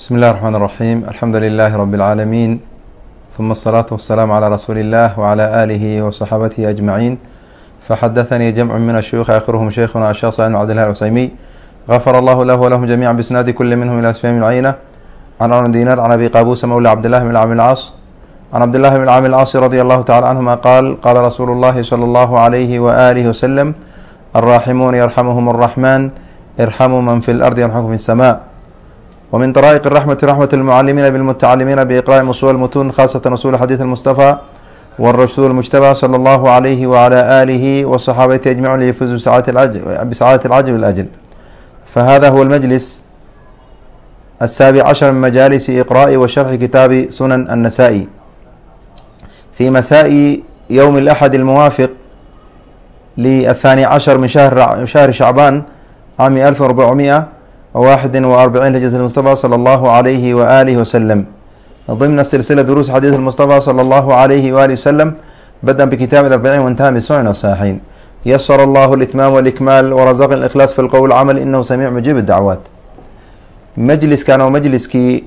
بسم الله الرحمن الرحيم الحمد لله رب العالمين ثم الصلاة والسلام على رسول الله وعلى آله وصحابته أجمعين فحدثني جمع من الشيوخ آخرهم شيخنا الشيخ صالح بن عبد الله العثيمي غفر الله له ولهم جميعا بإسناد كل منهم إلى سفيان بن عيينة عن عمرو دينار عن أبي قابوس مولى عبد الله بن عامر العاص عن عبد الله بن عامر العاص رضي الله تعالى عنهما قال قال رسول الله صلى الله عليه وآله وسلم الراحمون يرحمهم الرحمن ارحموا من في الأرض يرحمكم في السماء ومن طرائق الرحمة رحمة المعلمين بالمتعلمين بإقراء أصول المتون خاصة أصول حديث المصطفى والرسول المجتبى صلى الله عليه وعلى آله وصحابته أجمعين ليفوزوا بسعادة العجل بسعادة العجل والأجل فهذا هو المجلس السابع عشر من مجالس إقراء وشرح كتاب سنن النسائي في مساء يوم الأحد الموافق للثاني عشر من شهر شهر شعبان عام ألف وأربعمائة وواحد وأربعين هجرة المصطفى صلى الله عليه وآله وسلم ضمن سلسلة دروس حديث المصطفى صلى الله عليه وآله وسلم بدأ بكتاب الأربعين وانتهى بسنن الصحيحين يسر الله الإتمام والإكمال ورزقنا الإخلاص في القول والعمل إنه سميع مجيب الدعوات majliskan oo majliskii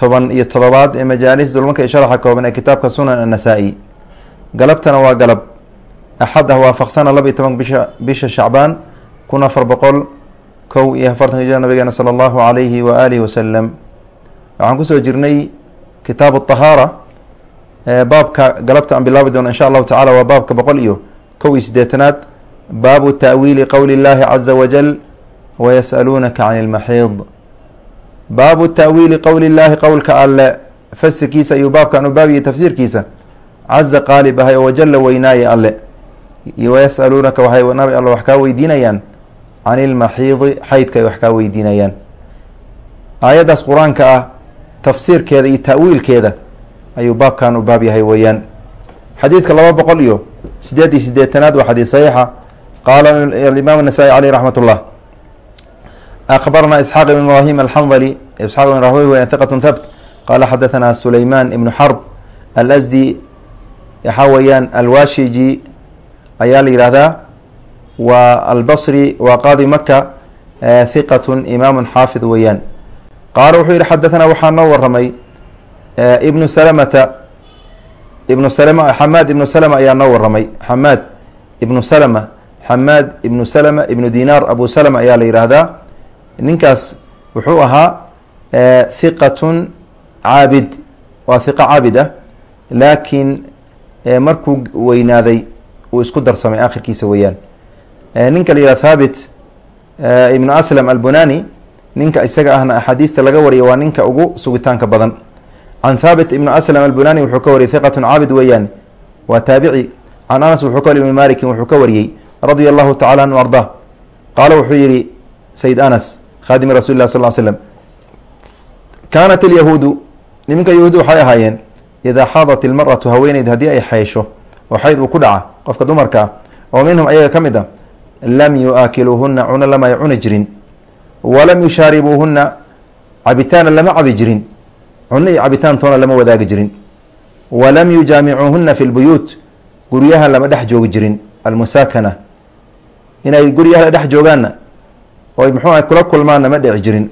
toban iyo todobaad ee majaalis dulmanka iyo sharaxa kooban ee kitaabka sunan annasaa-i galabtana waa galab axad ah waafaqsana laba iyo toban bisha bisha shacbaan kun afar boqol kow iyo afartanka jir nabigeena sala allahu alayhi wa alihi wasalam waxaan ku soo jirnay kitaabu tahaara baabka galabta aan bilaabi doono insha allahu tacala waa baabka boqol iyo kow iyo sideetanaad baabu ta'wiili qowli illahi caza wajal wayas'aluunaka can ilmaxiid baabu ta'wiili qowli llaahi qowlka alle fasirkiisa ayuu baabkan u baabiyay tafsiirkiisa caza qaalib ahay oo wajalla weynaaye alle. Wayas'aluunaka waxay nabi alle wax kaa weydiinayaan can ilmaxiidi xaydka ay wax kaa weydiinayaan aayaddaas qur'aanka ah tafsiirkeeda iyo ta'wiilkeeda ayuu baabkan u baab yahay weeyaan xadiidka laba boqol iyo sideed iyo sideetanaad waa xadiid saxiixa qaala alimaam anasaa'i caleyh raxmat ullah akhbarna isxaaq ibn ibrahim alxandali isxaq ibn rahwey weyan hiqatun thabt qala xadathana sulayman ibnu xarb alasdi waxaa weeyaan alwashiji ayaa la yihahdaa waa albasri waa qaadi maka hiqatun imaamu xaafid weeyaan. Qaala wuxuu yihi xadatanaa waxaa noo waramay ibnu salamata ibnu salama xamaad ibnu salama ayaa noo waramay xamaad ibnu salama xamaad ibnu salama ibnu dinaar abu salama ayaa la yidhaahdaa. Ninkaas wuxuu ahaa hiqatun caabid waa hiqa caabid ah laakiin markuu weynaaday uu isku darsamay aakhirkiisa weeyaan ninka la yihah thaabit ibnu aslam albunani ninka isaga ahna axaadiista laga wariya waa ninka ugu sugitaanka badan. Can thaabit ibnu aslam albunani wuxuu ka wariyay hiqatun caabid weeyaan. Waa taabici. Can anas wuxuu ka wariy ibn malikin wuxuu ka wariyey radia allahu tacala anhu arda. Qaala wuxuu yihi sayid anas khadimi rasuli lah sal l slm kaanat alyahuudu niminka yahuud waxay ahaayeen idaa xaadat ilmaratu haweeneyd haddii ay xaysho oo xayd uu ku dhaca qofka dumarka ah oo minhum ayaga ka mid a lam yu-aakiluuhuna cuno lama cuni jirin. Walam yushaaribuuhuna cabitaana lama cabi jirin. Cuno iyo cabitaan toona lama wadaagi jirin. Walam yujaamicuuhuna fi lbuyuut guryaha lama dhex joogi jirin. Almusaakana inay guryaha dhex joogaanna oy muxuu kula kulmaanna ma dhici jirin.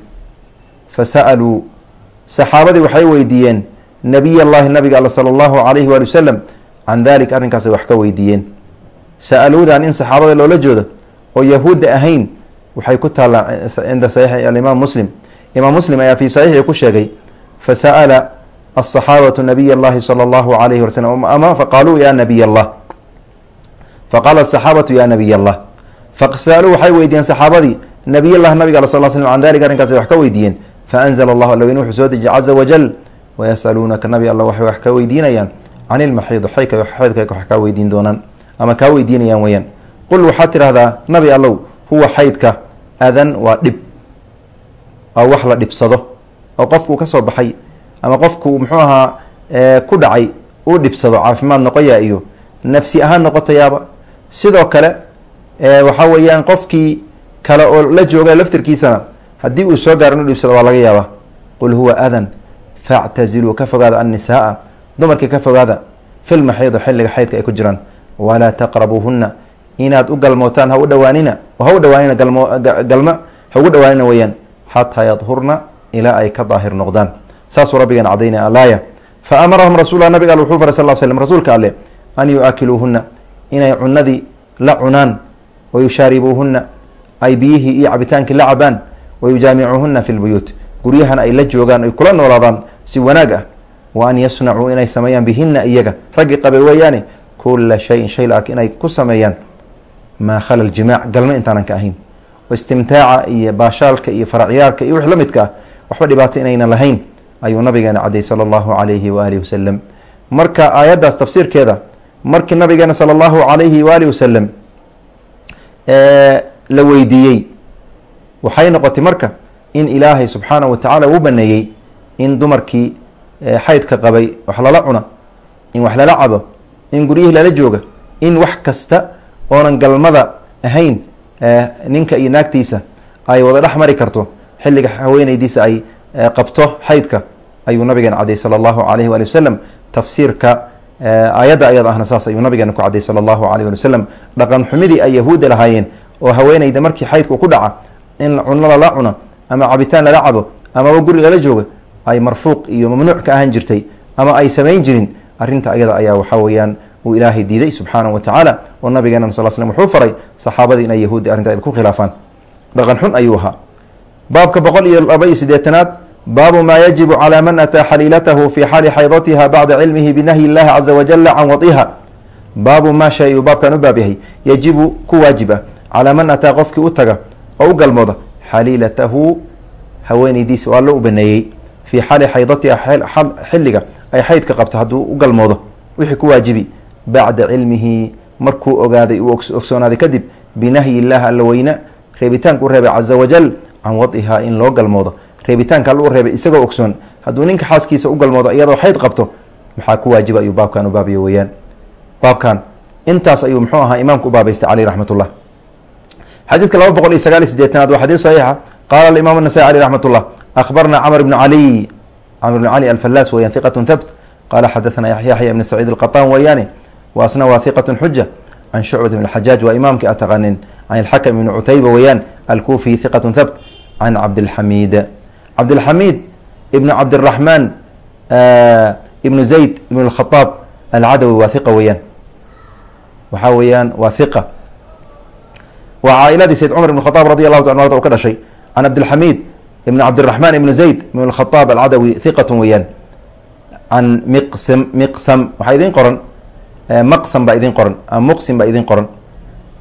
Fa sa'aluu saxaabadii waxay weydiiyeen nabiy allahi nabiga alla sala allahu alayhi waali wasalam can dalik arrinkaasay wax ka weydiiyeen. Sa-aluudan in saxaabada loola joodo oo yahuudda ahayn waxay ku taallaa cinda saxiixi alimaam muslim. Imaam muslim ayaa fii saxiixi ku sheegay fa sa'ala asaxaabatu nabiy allahi sala allahu alayhi wala slam ama faqaaluu ya nabiy allah faqaala asaxaabatu ya nabiy allah fasa-aluu waxay weydiiyeen saxaabadii nabiy llah nabiga al sal slm can dalika arrinkaasay wax ka weydiiyeen faanzla allahu alweyn wuxuu soo dejiyey caza wajal wayasaluunaka nabi alla waxay wax ka weydiinayaan can ilmaxiid xaydka xaydka wax kaa weydiin doonaan ama kaa weydiinayaan weyaan qul waxaad tidhahdaa nabi allow huwa xaydka adan waa dhib. Waa wax la dhibsado. Oo qofkuu ka soo baxay ama qofku muxuu ahaa ku dhacay uu dhibsado caafimaad noqoyaa iyo nafsi ahaan noqotayaaba. Sidoo kale waxa weeyaan qofkii kale oo la jooga laftirkiisana haddii uu soo gaaro inu dhibsado waa laga yaabaa. Qul huwa adan factaziluu ka fogaada annisaaa. Dumarkii ka fogaada filmaxiido xilliga xaydka ay ku jiraan. Walaa taqrabuuhuna inaad u galmootaan ha u dhawaanina ha u dhawaanina galmo ha ugu dhawaanina weeyaan xataa yadhurna ilaa ay ka daahir noqdaan. Saasuu rabbigan cadaynaya alaaya fa amarahum rasuullah nabiga al wuxuu faray sal l rasuulka alle an yu-aakiluuhuna inay cunadii la cunaan wa yushaaribuuhuna ay biyihii iyo cabitaankii la cabaan wa yujaamicuuhuna fi lbuyuut guryahana ay la joogaan ay kula noolaadaan si wanaag ah. Wa an yasnacuu inay sameeyaan bihina iyaga. Raggii qabe weeyaane kula shayin shay la ark inay ku sameeyaan maa khala ljimaac galma intaanan ka ahayn oo istimtaaca iyo baashaalka iyo faracyaarka iyo wix la midka ah waxba dhibaato inaynan lahayn ayuu nabigeena cadday sala allahu calayhi waalihi wasalam marka aayaddaas tafsiirkeeda markii nabigeena sala allahu calayhi waalihi wasalam la weydiiyey waxay noqotay marka in ilaahay subxaanahu watacaala uu baneeyey in dumarkii xaydka qabay wax lala cuna in wax lala cabo in guryihii lala jooga in wax kasta oonan galmada ahayn ninka iyo naagtiisa ay wada dhex mari karto xilliga haweeneydiisa ay qabto xaydka ayuu nabigeena cadday sala allahu alayhi waali wasalam tafsiirka aayadda ayada ahna saas ayuu nabigeena ku cadday sala allahu alayh wali wasalam dhaqan xumidii ay yahuudda lahaayeen oo haweeneyda markii xaydku ku dhaca in cuno lala cuno ama cabitaan lala cabo amaba guri lala jooga ay marfuuq iyo mamnuuc ka ahaan jirtay ama ay samayn jirin arrinta ayada ayaa waxaa weeyaan uu ilaahay diiday subxaanahu watacaala oo nabigeena sal slm wuxuu faray saxaabadii inay yahuudi arrinta ayada ku khilaafaan. Dhaqan xun ayuu ahaa. Baabka boqol iyo laba iyo sideetanaad baabu maa yajibu calaa man ataa xaliilatahu fi xaali xaydatiha bacda cilmihi binahyi illahi caza wajala can wadiha baabu maa shay uu baabkan u baab yahay. Yajibu ku waajib ah calaa man ataa qofkii u taga oo u galmooda xaliilatahu haweeneydiisa waa loo u baneeyey. Fii xaali xaydatiha xilliga ay xaydka qabto hadduu u galmoodo. Wixii ku waajibi bacda cilmihi markuu ogaaday uu ogsoonaaday kadib binahyi illahi alla weyne reebitaanka u reebay caza wajal can wadihaa in loo galmoodo. Reebitaanka alla u reebay isagoo ogsoon hadduu ninka xaaskiisa u galmoodo iyadoo xayd qabto maxaa ku waajiba ayuu baabkan u baabiya weeyaan. Baabkan intaas ayuu muxuu ahaa imaamku u baabaystay caleyh raxmat ullah xadiidka laba boqol iyo sagaal iyo sideetanaad waa xadiid saxiixa. Qaala alimaam anasai aleyh raxmat ullah akhbarna camr bnu caliy camr bn cali alfallaas weeyaan hiqatun thabt. Qala xadathana yaxya ibn saciid alqataan weeyaane wa asna waa hiqatun xuja can shucbat bn xajaaj waa imaamkii a taqaanin can ilxakam ibni cutayba weeyaan alkufi hiqatun thabt can cabdilxamiid cabdilxamiid ibn cabdiraxmaan ibnu zayd ibn lkhadaab alcadawi waa hiqa weeyaan waxaa weeyaan waa hiqa waa caa'iladii sayd cumar ibn khadaab radi allahu ta ka dhashay can cabdilxamiid ibn cabdiraxmaan ibn zayd ibn lkhadaab alcadawi hiqatun weeyaan can miqsam miqsam waxaa idiin qoran maqsam baa idiin qoran. Ama muqsim baa idiin qoran.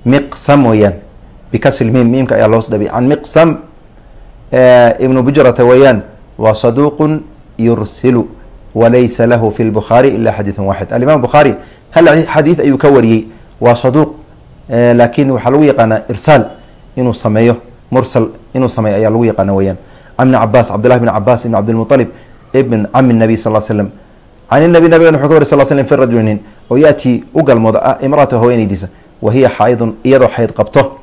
Miqsam weeyaan. Bikasri miim miimka ayaa loos dhabay can miqsam ibnu bujrata weeyaan waa saduuqun yursilu walaysa lahu fi lbukhaari ila xadiidun waaxid. Alimam bukhaari hal xadiid ayuu ka wariyey waa saduuq laakin waxaa lagu yaqaanaa irsaal inuu sameeyo. Mursal inuu sameeyo ayaa lagu yaqaana weyaan can cabaas cabdillahi bn cabaas ibn cabdilmualib ibn cami nabiy sal slam can inabi nabigan wuxuu ka wari sal slm fi rajulinin oo yaati u galmooda imraata haweeneydiisa wa xaaidun iyadoo xayd qabto.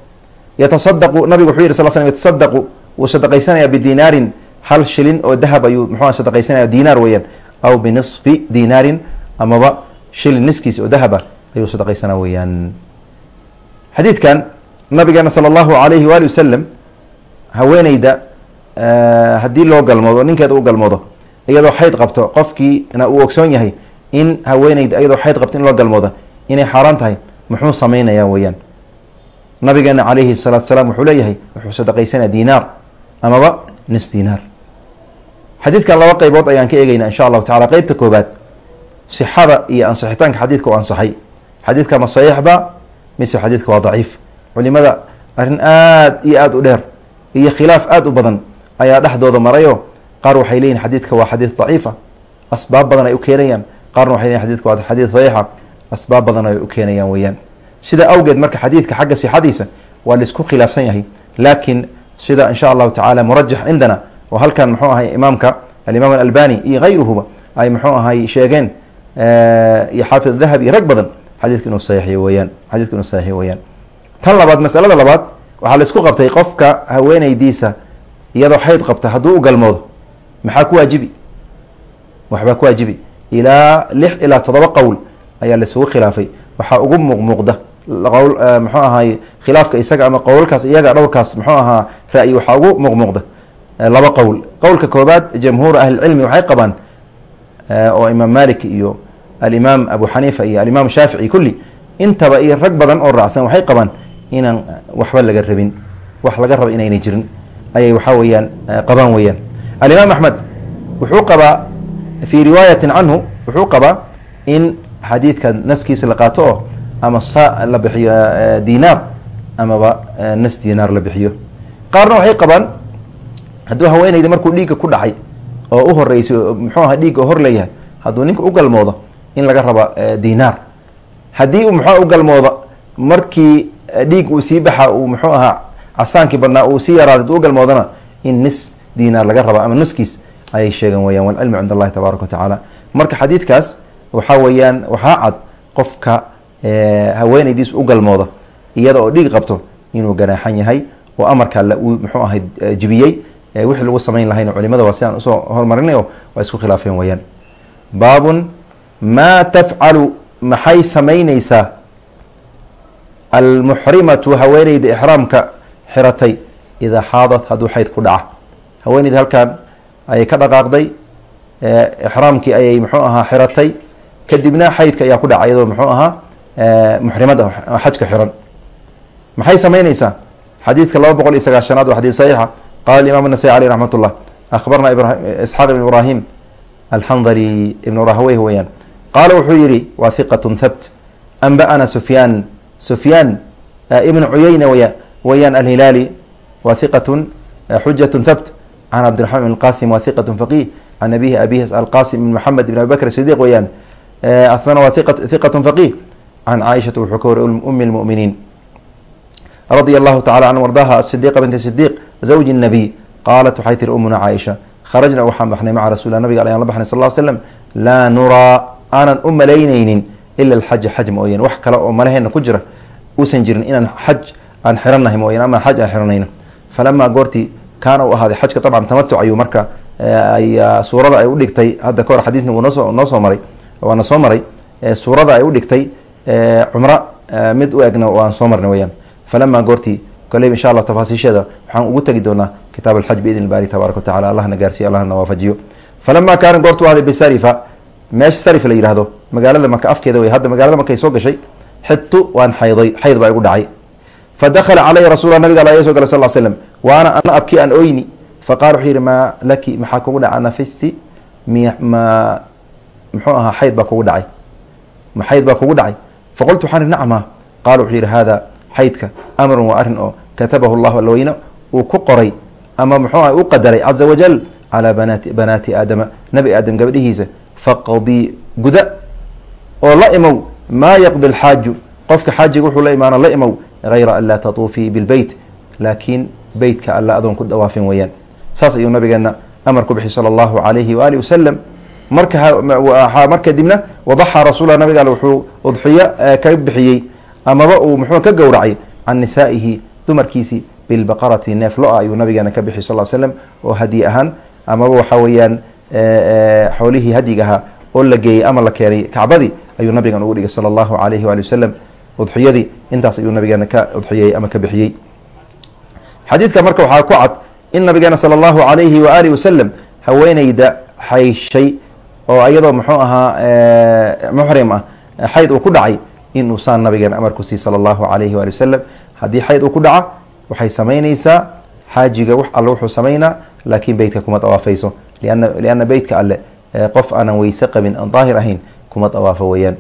Yatasadaqu nabigu wuxuu yihi sal slm yatasadaqu wuu sadaqaysanaya bidinaarin hal shilin oo dahab ayuu muxua sadaqaysanaya dinaar weeyaan. Aw binisfi dinaarin amaba shilin niskiis oo dahaba ayuu sadaqaysanaa weeyaan. Xadiidkan nabigeena sala allahu alayhi waali wasalam haweeneyda haddii loo galmoodo ninkeeda u galmoodo iyadoo xayd qabto qofkiina uu ogsoon yahay in haweeneyda iyadoo xayd qabto in loo galmoodo inay xaaraan tahay muxuu sameynaya weeyaan. Nabigeena calayhi salaatu salaam wuxuu leeyahay wuxuu sadaqaysanaya dinaar amaba nis dinaar xadiidkan laba qeybood ayaan ka eegeynaa insha allahu tacala qeybta koobaad sixada iyo ansixitaanka xadiidka u ansaxay xadiidka ma saxiixba mise xadiidka waa daciif. Culimada arrin aada iyo aada u dheer iyo khilaaf aada u badan ayaa dhexdooda marayo. Qaar waxay leeyihiin xadiidka waa xadiid daciifa. Asbaab badan ay u keenayaan qaarna waxay leyihin xadidka waa xadiid saxiixa asbaab badan ay u keenayaan weeyaan. Sida awgeed marka xadiidka xagga sixadiisa waa la isku khilaafsan yahay laakiin sida insha allahu tacala murajax cindana oo halkan muxuu ahay imaamka alimaam alalbani iyo hayruhuba ay muxuu ahay sheegeen iyo xaafid dahab iyo rag badan xadiidka inuu saxiixiy weyaan xadidka inuu saxiixiy weyaan tan labaad masalada labaad waxaa la isku qabtay qofka haweeneydiisa iyadoo xayd qabta hadduu u galmoodo. Maxaa ku waajibi? Waxbaa ku waajibi ilaa lix ilaa todoba qowl ayaa laisugu khilaafay. Waxaa ugu muuqmuuqda qowl muxuu ahaay khilaafka isaga ama qowlalkaas iyaga dhowrkaas muxuu ahaa ra-yi waxaa ugu muuqmuuqda laba qowl. Qowlka koobaad jamhuur ahlilcilmi waxay qabaan oo imaam malik iyo alimaam abu xaniifa iyo alimaam shaafici kulli intaba iyo rag badan oo raacsan waxay qabaan inaan waxba laga rabin wax laga raba inaynay jirin. Ayay waxaa weeyaan qabaan weeyaan. Alimaam axmed wuxuu qabaa fii riwaayatin canhu wuxuu qabaa in xadiidka naskiisa la qaato oo ama sa la bixiyo dinaar amaba nas dinaar la bixiyo qaarna waxay qabaan hadduu haweeneyda markuu dhiigga ku dhacay oo u horeysay muxuu aha dhiigga hor leeyahay hadduu ninka u galmoodo in laga raba dinaar haddii uu muxua u galmoodo markii dhiig uu sii baxa uu muxuu ahaa casaankii badnaa uu sii yaraaday haduu u galmoodana in nis dinaar laga raba ama nuskiis ayay sheegan weyaan walcilmu cind allahi tabaaraka wa tacaala. Marka xadiidkaas waxaa weeyaan waxaa cad qofka haweeneydiis u galmooda iyada oo dhiig qabto inuu ganaaxan yahay oo amarka alle uu muxuu ahay jibiyey wixii lagu samayn lahayna culimada waa sidaan u soo hormarinayo waa isku khilaafeen weyaan baabun maa tafcalu maxay samaynaysaa almuxrimatu haweeneyda ixraamka xiratay? Idaa xaadat hadduu xayd ku dhaca. Haweeneyda halkan ayay ka dhaqaaqday exraamkii ayay muxuu ahaa xiratay. Kadibna xaydka ayaa ku dhacay iyadoo muxuu ahaa muxrimad xajka xiran. Maxay samaynaysaa? Xadiidka laba boqol iyo sagaashanaad waa xadii saxiixa. Qala imam nasai aleyh raxmat ullah ahbarna isxaaq ibn ibrahim alxandari ibnu rahwey weyaan qaala wuxuu yihi wa hiqatun thabt. Anba'ana sufyaan. Sufyaan ibnu cuyayna weyaan alhilaali. Wa hiqatun xujatun thabt can cabdiraxman ibn qasim wa hiqat faqih can abihi abihi alqasim ibn maxamed ibn abi bakr sidiq weyaan asna wa hiqat faqih can caaishata wuxuu ka wari umi lmuminiin radia allahu tacala canhu ardaha asidiqa binti sidiq zawji nabiy qaalat waxay tiri umuna caaisha kharajna waxaan baxnay maca rasulilah nabiga ayaan la baxnay sal l slam laa nuraa aanan u malaynaynin ila alxaja xaj mooyane wax kale oo malaheena ku jira uusan jirin inaan xaj aan xirannahay mooyane ama xaj aan xiranayno falamaa goortii kaana u ahaaday xajka dabcan tamatuc ayuu marka suurada ay udhigtay hadda kahor xadiisna wuu noosoo noo soo maray. Waana soo maray suurada ay udhigtay cumro mid u egna waan soo marnay weyaan falamaa goortii koleyb insha allah tafaasiisheeda waxaan ugu tegi doonaa kitaab alxaj biidn ilbaari tabaaraka wa tacala allahna gaarsiiyo allahna waafajiyo falamaa kaana goortu ahday bisarifa meesha sarif la yihahdo magaalada maka afkeeda wey hadda magaalada markay soo gashay xidtu waan xayday xayd baa igu dhacay fa dakhala calaya rasulla nabiga alla soo galay sal l slam waana ana abkii aan oyni faqala wuxuu yihi maa laki maxaa kugu dhaca nafisti mi ma muxuu ahaa xayd baa kugu dhacay xayd baa kugu dhacay faqultu waxaan ihi nacma qaala wuxuu yihi hada xaydka amrun waa arrin oo katabahu llahu alweyne uu ku qoray ama muxuu ah u qadaray caza wajal calaa banaati banaati aadama nabi aadam gabadhihiisa faqdii guda oo la imow maa yaqdi lxaaju qofka xaajiga wuxuu la imaano la imow hayra an laa tatuufii bilbeyt laakiin beytka alla adoon ku dawaafin weeyaan saas ayuu nabigeena amar ku bixi sala allahu alayhi waali wasalam marka mar kadibna wadaxa rasuula nabiga alle wuxuu udxiyo ka bixiyey amaba uu muxuu ka gowracay can nisaa'ihi dumarkiisii bilbaqarati neef lo'a ayuu nabigeena ka bixi sal slam oo hadyi ahaan amaba waxaa weeyaan xoolihii hadyiga ahaa oo la geeyey ama la keenay kacbadii ayuu nabigan ugu dhigay sala allahu alayhi waali wasalam udxiyadii. Intaas ayuu nabigeena ka udxiyey ama ka bixiyey. Xadiidka marka waxaa ku cad in nabigeena sala allahu alayhi waaalih wasalam haweeneyda xayshay oo iyadoo muxuu ahaa muxrim ah xayd uu ku dhacay inuu saan nabigeena amar ku siiy sala allahu alayhi waali wasalam haddii xayd uu ku dhaca waxay samaynaysaa xaajiga wax alle wuxuu samaynaa laakiin beytka kuma dawaafayso. Lianna beytka alle qof aanan weyse qabin aan daahir ahayn kuma dawaafo weeyaan.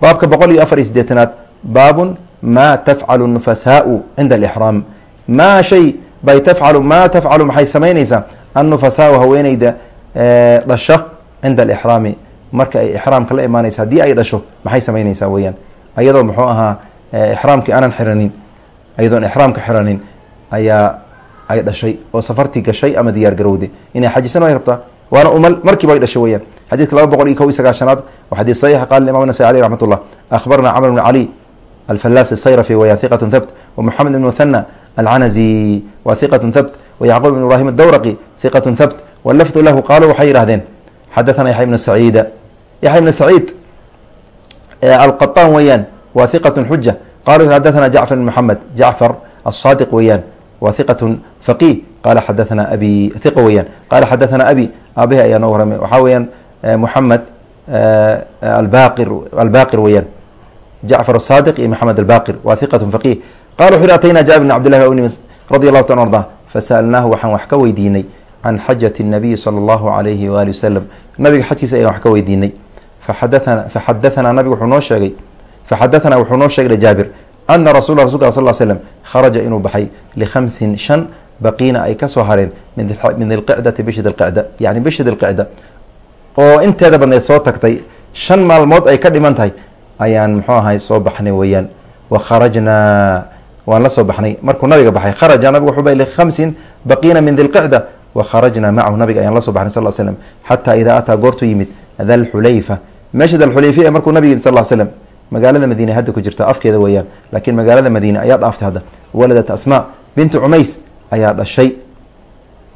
Baabka boqol iyo afar iyo sideetanaad baabun maa tafcalu nufasaau cinda alixraam. Maa shay bay tafcalu maa tafcalu maxay samaynaysaa? Annufasaau haweeneyda dhasho cinda alixraami. Marka ay ixraamka la imaanaysa haddii ay dhasho maxay samaynaysaa weeyaan? Ayadoo muxuu ahaa ixraamkii aanan xiranin ayadoon ixraamka xiranin ayaa ay dhashay oo safartii gashay ama diyaar garowday inay xajisan ay rabtaa waana umal markiiba ay dhashay weyaan xadiidka laba boqol iyo kow iyo sagaashanaad waa xadiid saxiix qala imam nasai aleyh raxmat ullah akhbarna alfalas sayrafi waya hiqat thabt wmoxamed ibn muthana alcanazi wa hiqat thabt wayacquub ibn ibrahim adawraqi hiqat thabt walafdu lahu qaaluu waxay yihahdeen xadathana yaxya ibn saciida yaxya ibn saciid alqaطaan weeyaan wa hiqat xuja qaluu xadathana jacfar ibn moxamed jacfar asaadiq weeyaan wa hiqatun faqih qala xadathana abi hiqa weeyaan qala xadathana abi aabihi ayaa noo waramay waxaa jacfar asadiq iyo maxamed albaqir wa hiqatun faqih qala wuxu atayna jabir bn cabdillahi bni radi allahu ta arda? Fasa'alnaahu waxaan wax ka weydiinay can xajati nabiyi sala allahu alayhi waali wasalam nabiga xajkiisa ayaan wax ka weydiinay. Faxadaana faxadahanaa nabigu wuxuu noo sheegay faxadahanaa wuxuu noo sheegay jaabir ana rasul rasulka sal slm kharaja inuu baxay likhamsin shan baqiina ay ka soo hareen min dilqicdati bishi dilqicda yani bishi dilqicda oo inteeda badneed soo tagtay shan maalmood ay ka dhiman tahay ayaan muxuu ahay soo baxnay weeyaan. Wa kharajnaa waan la soo baxnay. Markuu nabiga baxay kharaja nabigu wuxuu bay likhamsin baqiina min dilqicda wa kharajnaa macahu nabiga ayaan la soo baxnay sal slm xataa idaa ataa goortuu yimid dalxulayfa meesha dalxulayfa ee markuu nabig sal l slm magaalada madiine hadda ku jirta afkeeda weeyaan. Laakiin magaalada madiine ayaa dhaaftay hadda. Waladat asmaa bintu cumays ayaa dhashay.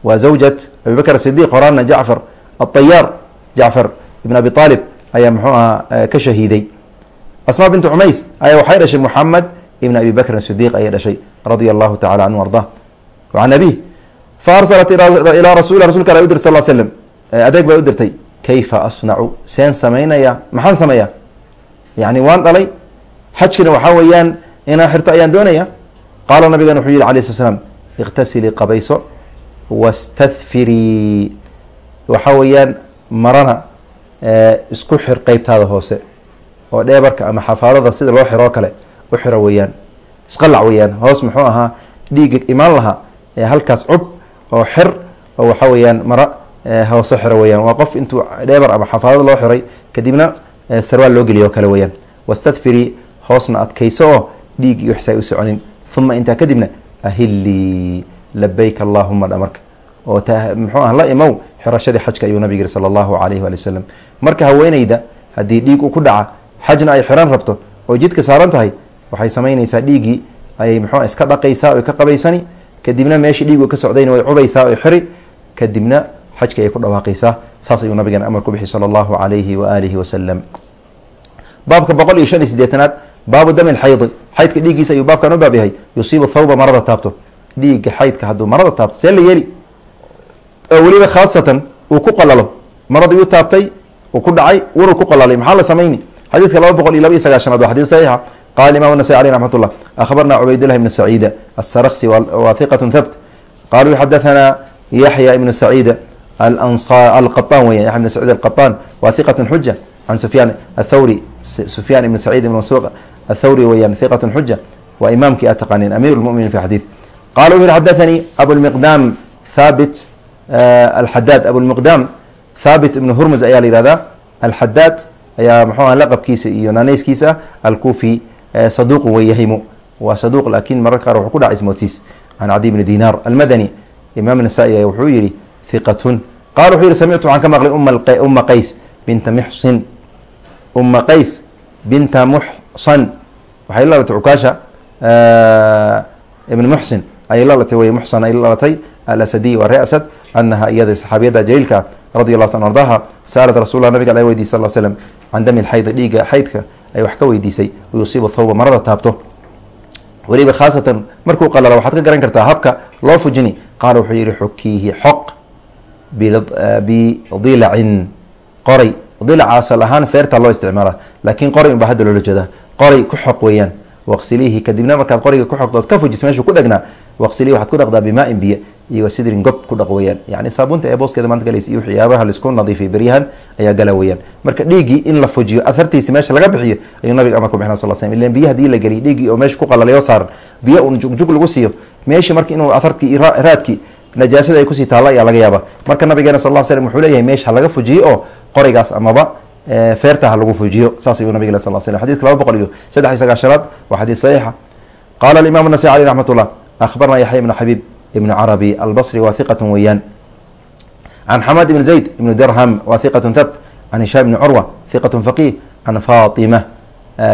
Waa zawjat abibakr sidiq horaana jacfar aayaar jacfar ibn abi aalib ayaa muxuu ahaa ka shahiiday asmaa bintu cumays ayaa waxay dhashay muxamed ibn abi bakrin sidiq ayay dhashay radia allahu tacala canhu arda an abi fa arsalat ilaa rasul rasulka ala udirtay sal slm adeeg bay u dirtay. Kayfa asnacu seen samaynaya maxaan sameeya yani waan dhalay xajkina waxaa weeyaan inaan xirto ayaan doonaya. Qaala nabigan wuxuu yihi alay slat slam iqtasilii qabayso wastadfirii waxaa weeyaan marana isku xir qeybtaada hoose oo dheebarka ama xafaadada sida loo xiroo kale u xiro weeyaan. Isqalac weeyaan. Hoos muxuu ahaa dhiiga imaan lahaa halkaas cub oo xir oo waxaa weeyaan mara hoose xiro weyaan waa qof intuu dheebar ama xafaadada loo xiray kadibna sarwaal loo geliyo kale weyaan wastadfirii hoosna adkayso oo dhiig iyo waxsa u soconin. Uma intaa kadibna ahilii labayk allahuma dhamarka oo muxuu ah la imow xirashadii xajka ayuu nabig yiri sala allahu alayhi waali wasalam marka haweeneyda haddii dhiig u ku dhaca xajna ay xiran rabto oo jidka saaran tahay waxay samaynaysaa dhiiggii ayay muxuu iska dhaqaysaa oy ka qabaysani kadibna meeshii dhiigu ka socdayna way cubaysaa oy xiri kadibna xajka ayay ku dhawaaqaysaa. Saas ayuu nabigan amar ku bixi sala allahu alayhi wa alihi wasalam baabka boqol iyo shan iyo sideetanaad baabu dami lxaydi xaydka dhiiggiisa ayuu baabkan u baab yahay. Yusiibu thawba marada taabto. Dhiigga xaydka hadduu marada taabto see la yeeli. Oo weliba khaasatan uu ku qalalo. Maradii u taabtay uu ku dhacay wunuu ku qalalay maxaa la samayni xadiidka laba boqol iyo laba iyo sagaashanaad waa xadiis saxiixa. Qala imam nasai aleyh raxmat ullah akhbarna cubaydullahi ibnu saciida asaraksi wa hiqatu thabt. Qaluu xadathana yaxya ibnu saciida alqaطan weya yaxya ibn saciid alqaطan wa hiqat xuja can sufyaan athawri sufyaan ibn saciid ibn masruq athawri weyaan hiqat xuja waa imaamkii aad taqaaniin amiir lmuminin fi xadiid. Qala wuxu yhi xadathanii abulmiqdam thabit alxadaad abulmiqdam thabit ibnu hurmuz ayaa la yihahdaa alxadaad ayaa mxuu aha laqabkiisa iyo naaneyskiisa alkufi saduqu weyahimu waa saduq laakin marar qaar wuxuu ku dhaca ismootiis can cadi bni dinar almadani imaam nasaa-i wuxuu yihi hiqatun qala wuxuu yihi samictu waxaan ka maqlay uma qays binta muxsin uma qays binta muxsan waxay la dhalatay cukaasha ibn muxsin ayay la dhalatay wey muxsan ay la dhalatay alasadiy waa ree asad anaha iyada saxaabiyadda jaliilka radi allahu ta ardaha saalat rasulla nabiga ala weydiy sal slm can dami lxaydi dhiiga xaydka ay wax ka weydiisay yusiibu thawba marada taabto. Weliba khaasatan markuu qalalo waxaad ka garan kartaa habka loo fujini. Qaala wuxuu yihi xukiihi xoq bidilacin qoray dilac ahaan feertaa loo isticmaala laakiin qoray unbaa hadda loola jeedaa. Qoray ku xoq weeyaan. Waqsiliihi kadibna markaad qoriga ku xoqdood ka fujis meeshuu ku dhagnaa waqsilihi waxaad ku dhaqdaa bimaa-in biyo iyo wa sidrin gob ku dhaq yani saabuunta ee booskeeda maanta galaysa iyo waxyaabaha la isku nadiifay beryahan ayaa gala weyaan marka dhiiggii in la fujiyo ahartiisi meesha laga bixiyo ayuu nabiga amar ku sal slam ilan biyo haddii la geliy dhiiggii oo meesha ku qalalay oo saaran biyo un jugjug lagu siiyo. Meeshii marka inuu aharkii raadkii najaasada ay ku sii taalla ayaa laga yaaba marka nabigeena sal l slm wuxuu leeyahay meesha halaga fujiyo oo qorigaas amaba feerta ha lagu fujiyo. Saas ayuu nabig sal slam xadidka laba boqol iyo saddex iyo sagaashanaad waa xadiis saxiixa. Qala alimaam nasai aleyh raxmat akhbarna yaxya ibnu xabiib ibn carabi albصri wa hiqat weeyaan can xamad ibn zayd ibn dirham wa hiqat thabt can hishaam ibni curwa hiqat faqih can fatima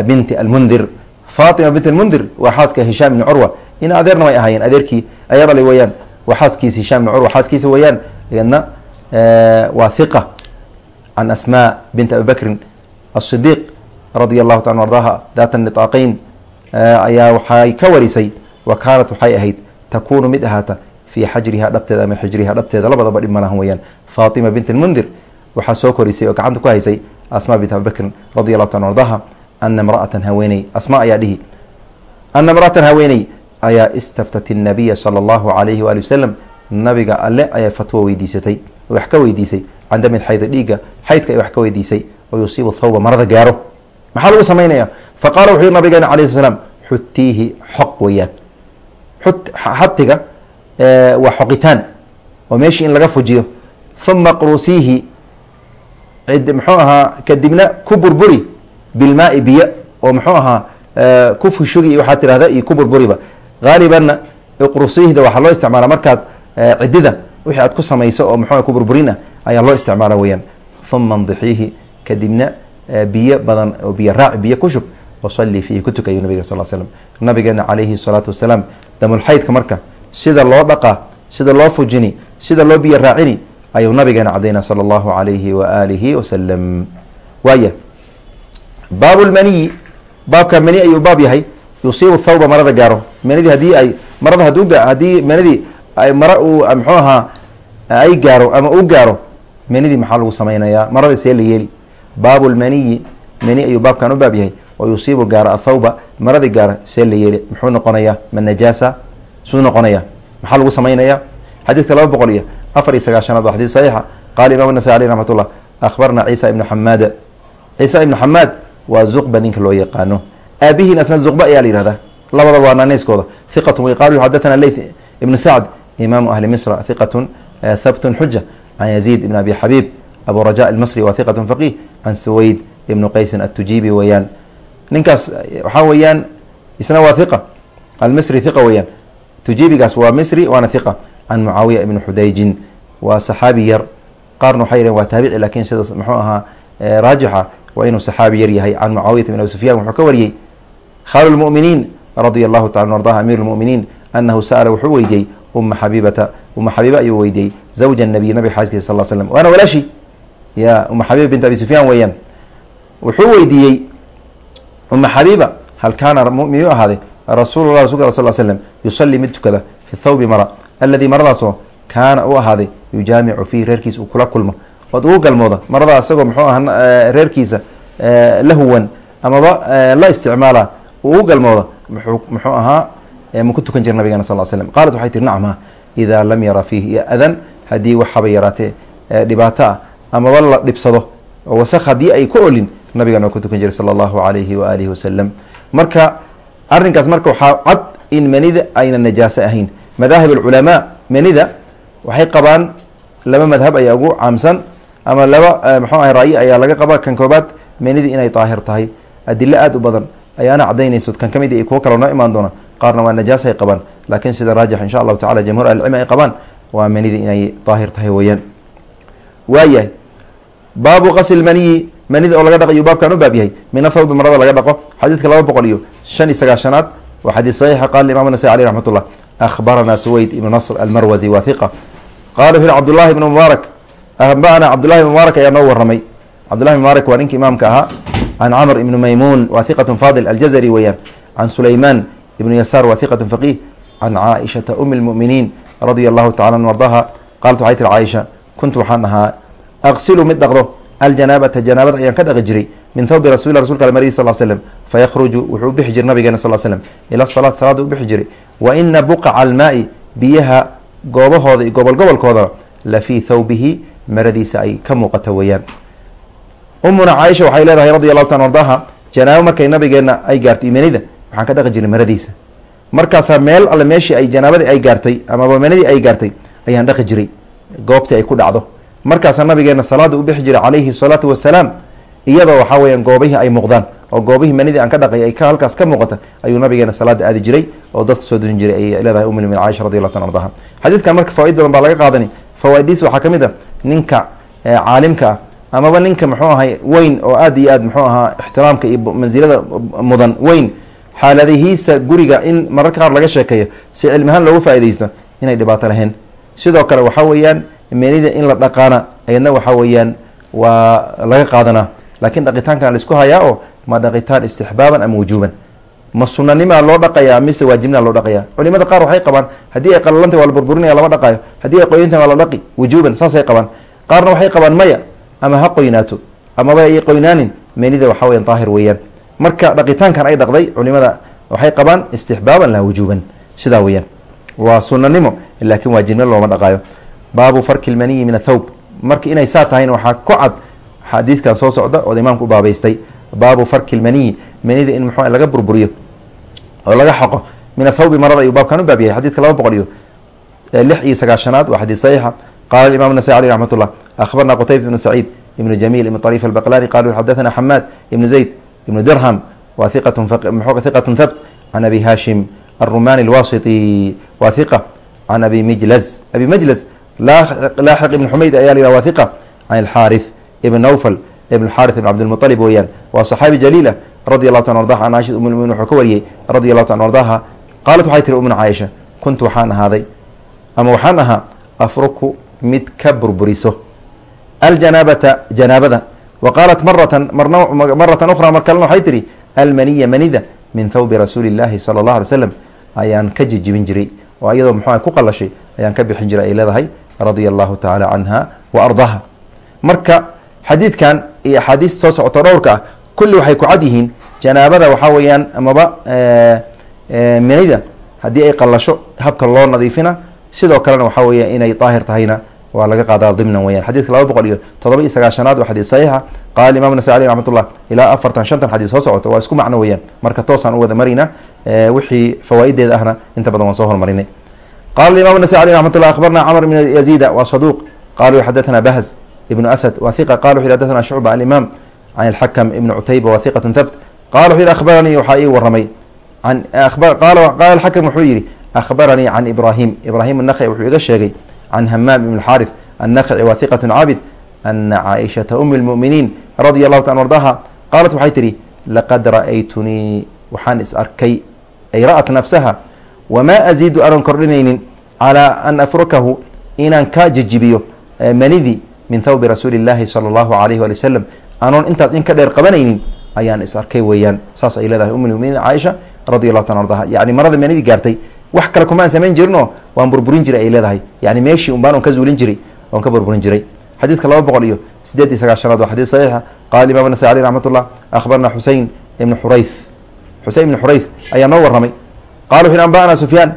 binti almundir fatima bint almundir waa xaaska hishaam ibni curwa in adeerna way ahaayeen adeerkii ayaa dhalay weeyaan waa xaaskiisa hishaam ibni curwa xaaskiisa weeyaan iyadna waa hiqa can asma bint abi bakrin asidiq radi allahu taala ardaha daata niطaaqeyn ayaa waxay ka warisay wa kaanat waxay ahayd takunu mid ahaata fii xajriha dhabteeda ama xijriha dhabteeda labadaba dhib malahan weyaan faatima bint lmundir waxaa soo korisay oo gacanta ku haysay asma bint abibakrin radi allahu ta ardaha ana imra'atan haweeney asma ayaa dhihi ana imra'atan haweeney ayaa istaftat nabiya sala allahu alayhi waali wasalam nabiga alle ayaa fatwo weydiisatay wax ka weydiisay can dami lxaydi dhiigga xaydka ay wax ka weydiisay oo yusiibu thawba marada gaaro maxaa lagu samaynaya faqala wuxuu yiri nabigeena alayh sl slam xutiihi xoq weeyaan xatiga waa xoqitaan oo meeshii in laga fujiyo. Uma qrusiihi muxuu ahaa kadibna ku burburi bilmaai biyo oo muxuu ahaa ku fushugi waxaa tirahda iyo ku burburiba. Haalibanna qrusiihda waxaa loo isticmaala markaad cidida wixii aad ku samayso oo muxuu ku burburin ayaa loo isticmaala weyaan uma ndixiihi kadibna biyo badan oo biyo raaci biyo ku shub wasalli fiihi ku tukayo nabiga sal slam nabigeena calayhi salaatu wasalaam damulxaydka marka sida loo dhaqaa sida loo fujini sida loo biyo raacini ayuu nabigeena cadayna sala allahu alayhi wa alihi wasalam waaya baabulmaniyi baabka mani ayuu baab yahay. Yusiibu thawba marada gaaro. Manidii haddii ay marada hadu haddii manidii mara uu muxuu ahaa ay gaaro ama u gaaro manidii maxaa lagu samaynayaa? Marada see la yeeli. Baabulmaniyi mani ayuu baabkan u baab yahay oo yusiibu gaara athawba maradii gaara see la yeeli. Muxuu noqonayaa ma najaasa? Suu noqonaya. Maxaa lagu samaynayaa? Xadiidka laba boqol iyo afar iyo sagaashanaad waa xadiid saxiixa. Qaala imam nasai aleyh raxmat ullah ciisa ibnu xamaada ciisa ibnu xamaad waa zuqba ninka loo yaqaano. Aabihiin zuqba ayaa la yihahdaa labadaba waa naaneyskooda hiqatun way qaalu xadatana leyth ibnu sacd imaamu ahli misra hiqatun thabtun xuja can yaziid ibn abi xabiib abu raja almasri waa hiqatun faqih can suwayd ibnu qaysin atujibi weeyaan ninkaas waxaa weeyaan isna waa hiqa almisri hiqa weeyaan. Tujibigaas waa misri waana hiqa can mucaawiya ibni xudayjin waa saxaabi yar. Qaarna waxay yihahn waa taabici laakiin sidaas muxuu ahaa raajixa waa inuu saxaabi yar yahay. Can mucaawiyata ibn abi sufyan wuxuu ka wariyey khaalu lmuminiin radia allahu taala an ardaha amiir lmuminiin anahu sa'ala wuxuu weydiiyey uma xabibata uma xabiiba ayuu weydiiyey zawja nabiy nabiga xaaskiisa sal slam waana walaashi ya uma xabiiba bint abi sufyaan weeyaan. Wuxuu weydiiyey uma xabiiba hal kaana miyuu ahaaday rasuul lah sal slm yusalii mid tukada fi thawbi mara alladii maradaasoo kaana u ahaaday yujaamicu fiihi reerkiisa uu kula kulmo. Ood ugu galmooda marada isagoo muxuu aha reerkiisa la huwan amaba la isticmaala uu ugu galmooda muxuu ahaa ma ku tukan jira nabigana sal slm qaalat waxay tiri nacma idaa lam yara fiihi adan haddii waxaba yaraatee dhibaato ah amaba la dhibsado oo wasaq haddii ay ku olin nabigana waa ku tukan jiray sala allahu alayhi wa alihi wasalam marka arrinkaas marka waxaa cad in manida ayna najaaso ahayn. Madaahib alculamaa manida waxay qabaan laba madhab ayaa ugu caamsan ama laba mxuu ahay ra'yi ayaa laga qabaa. Kan koobaad manida inay daahir tahay. Adilo aada u badan ayaana cadaynayso kan ka mid i kuwo kaloo noo imaan doona qaarna waa najaas ay qabaan. Laakiin sida raajix insha allahu tacala jamhur ahlicilmi ay qabaan waa manida inay daahir tahay weeyaan. Waayahay baabu qasl maniyi manida oo laga dhaqayu baabkan u baab yahay. Min athawbi marada laga dhaqo. Xadiidka laba boqol iyo shan iyo sagaashanaad waa xadiid saxiixa qala imam nasai aleyh raxmat ullah suweyd ibnu nasr almarwazi wa hiqa qala wuxu yhi cabdullahi ibnu mubaarak ambana cabdullahi ibn mubaarak ayaa noo waramay cabdullahi ibn mubaarak waa ninkii imaamka ahaa can camr ibni maymuun wa hiqatu fadil aljazari weeyaan. Can sulayman ibnu yasaar wa hiqatu faqih can caaishata umi lmuminiin radia allahu tacala an ardaha. Qaalat waxay tiri caaisha kuntu waxaan ahaa aqsilu mid dhaqdo aljanaabata janaabada ayaan ka dhaqi jiray min thawbi rasul rasulka al maridi sal slm fayakhruju wuxuu u bixi jiray nabigeena sal slm ila salaat salaada u bixi jiray wa ina buqaca almaai biyaha goobahooda iyo gobol gobolkoodana la fii thawbihi maradiisa ay ka muuqata weeyaan umuna caaisha waxay leedahay radi allahu ta ardaha janaabo markay nabigeena ay gaartay imanida waxaan ka dhaqi jiray maradiisa markaasaa meel alle meeshii ay janaabadii ay gaartay amaba manadii ay gaartay ayaan dhaqi jiray goobtii ay ku dhacdo markaasaa nabigeena salaada u bixi jiray calayhi salaatu wasalaam iyadoo waxaa weyaan goobihii ay muuqdaan oo goobihii manidii aan ka dhaqay ay halkaas ka muuqata ayuu nabigeena salaada aadi jiray oo dadka soo dujin jiray ayay leedahay umulmin caaisha radi allahu ta ardaha xadiidkan marka fawaaid badan baa laga qaadani. Fawaaiddiis waxaa ka mid a ninka caalimka ah amaba ninka muxuu ahay weyn oo aada iyo aad muxuu ahaa ixtiraamka iyo mansilada mudan weyn xaaladihiisa guriga in mararka qaar laga sheekeeyo si cilmiahaan loogu faaideysto inay dhibaato lahayn. Sidoo kale waxaa weeyaan menida in la dhaqaana ayadna waxaa weeyaan waa laga qaadanaa laakiin dhaqitaankan la isku hayaa oo ma dhaqitaan istixbaaban ama wujuuban. Ma sunanimaa loo dhaqayaa mise waajibnaa loo dhaqaya culimada qaar waxay qabaan haddii ay qalalantay waa la burburinaya lama dhaqaayo. Haddii ay qoyantahy waa la dhaqi wujuuban saasay qabaan. Qaarna waxay qabaan maya ama ha qoynaato amaba ay qoynaanin menida waxa weyan daahir weeyaan. Marka dhaqitaankan ay dhaqday culimada waxay qabaan istixbaaban laha wujuuban. Sidaa weyaan waa sunanimo laakin waajibnimo looma dhaqaayo baabu farki lmaniyi min athawb marka inay saa tahayna waxaa ku cad xadiidkan soo socda ood imaamku baabaystay baabu farki lmaniyi manida in mxu ah laga burburiyo oo laga xaqo min athawbi marada ayuu baabkan u baab yahay laba boqol iyo lix iyo sagaashanaad waa xadiid saxiixa. Qala imam nasai aleyh raxmat ullah akhbarna qutayba ibnu saciid ibnu jamiil ibn ariif albaqlani qalu xadathana xamaad ibnu zayd ibnu dirham wa thabt can abi hashim arumani alwasiti wa can abi mijlaz abi majlaz laaxiq ibn xumayd ayaa la yiha wahiqa can alxaarith ibn nawfal ibn xaarith ibn cabdilmualib weeyaan. Waa saxaabi jaliila radi allahu ta ardaha an aishata umuminin wuxuu ka wariyey radi allahu ta an qaalat waxay tiri umna caaisha kuntu waxaan ahaaday ama waxaan ahaa afruku mid ka burburiso aljanaabata janaabada. Wa qaalat maratan maratan ukhra mar kalena waxay tihi almaniya manida min thawbi rasuuli illaahi sala allah alay w ayaan ka jijibin jiray. Oo iyadoo mxuha ku qalashay ayaan ka bixin jiray ay leedahay radia allahu tacaala canha wa ardaha. Marka xadiidkan iyo axaadiis soo socoto dhowrka ah kulli waxay ku cad yihiin. Janaabada waxaa weeyaan amaba minida haddii ay qalasho habka loo nadiifina sidoo kalena waxaa weeya inay daahir tahayna waa laga qaadaa dimnan weyaan xadidka laba boqol iyo todoba iyo sagaashanaad waa xadiis saxiixa. Qaala imam nasai raxmat ullah ilaa afartan shantan xadiis soo socota waa isku macno weyaan marka toosaan u wada marina wixii fawaa-ideeda ahna inta badan waan soo hormarinay qala imam nasai aleh raxmat ullah akhbarna camr ibn yaziida waa saduuq qaluu xadathana bahz ibnu asad wa hiqa qala wuxu xadathana shucba alimaam can alxakam ibn cutayba wa hiqatun thabt qala wuxu yihi akhbaranii waxaa ii waramay qala alxakam wuxuu yihi akhbaranii can ibrahim ibrahim anakhi wuxuu iga sheegay can hamaam ibn xaarith annakci wa hiqat caabid ana caaishata umi lmuminiin radia allahu ta ardaha qaalat waxay tihi laqad ra'aytunii waxaan is arkay ay ra'at nafsaha wamaa aziidu aanan kordhinaynin calaa an afrukahu inaan ka jijibiyo manidii min thawbi rasuuli llahi sala allahu alayh wali wasalam anoon intaas in ka dheer qabanaynin ayaan is arkay weeyaan saas ay leedahay um lmuminiin caaisha radi allahu ta ardaha yani marada manidii gaartay wax kale kumaan samayn jirinoo waan burburin jiray ay leedahay yani meeshii unbaan on ka zuulin jiray oon ka burburin jiray xadiidka laba boqol iyo sideed iyo sagaashanaad waa xadiis saxiixa qala imam nasai aleh raxmat ullah akhbarna xusein ibnu xurayth xusein ibnu xurayth ayaa noo warramay qala wuxu anba'ana sufyaan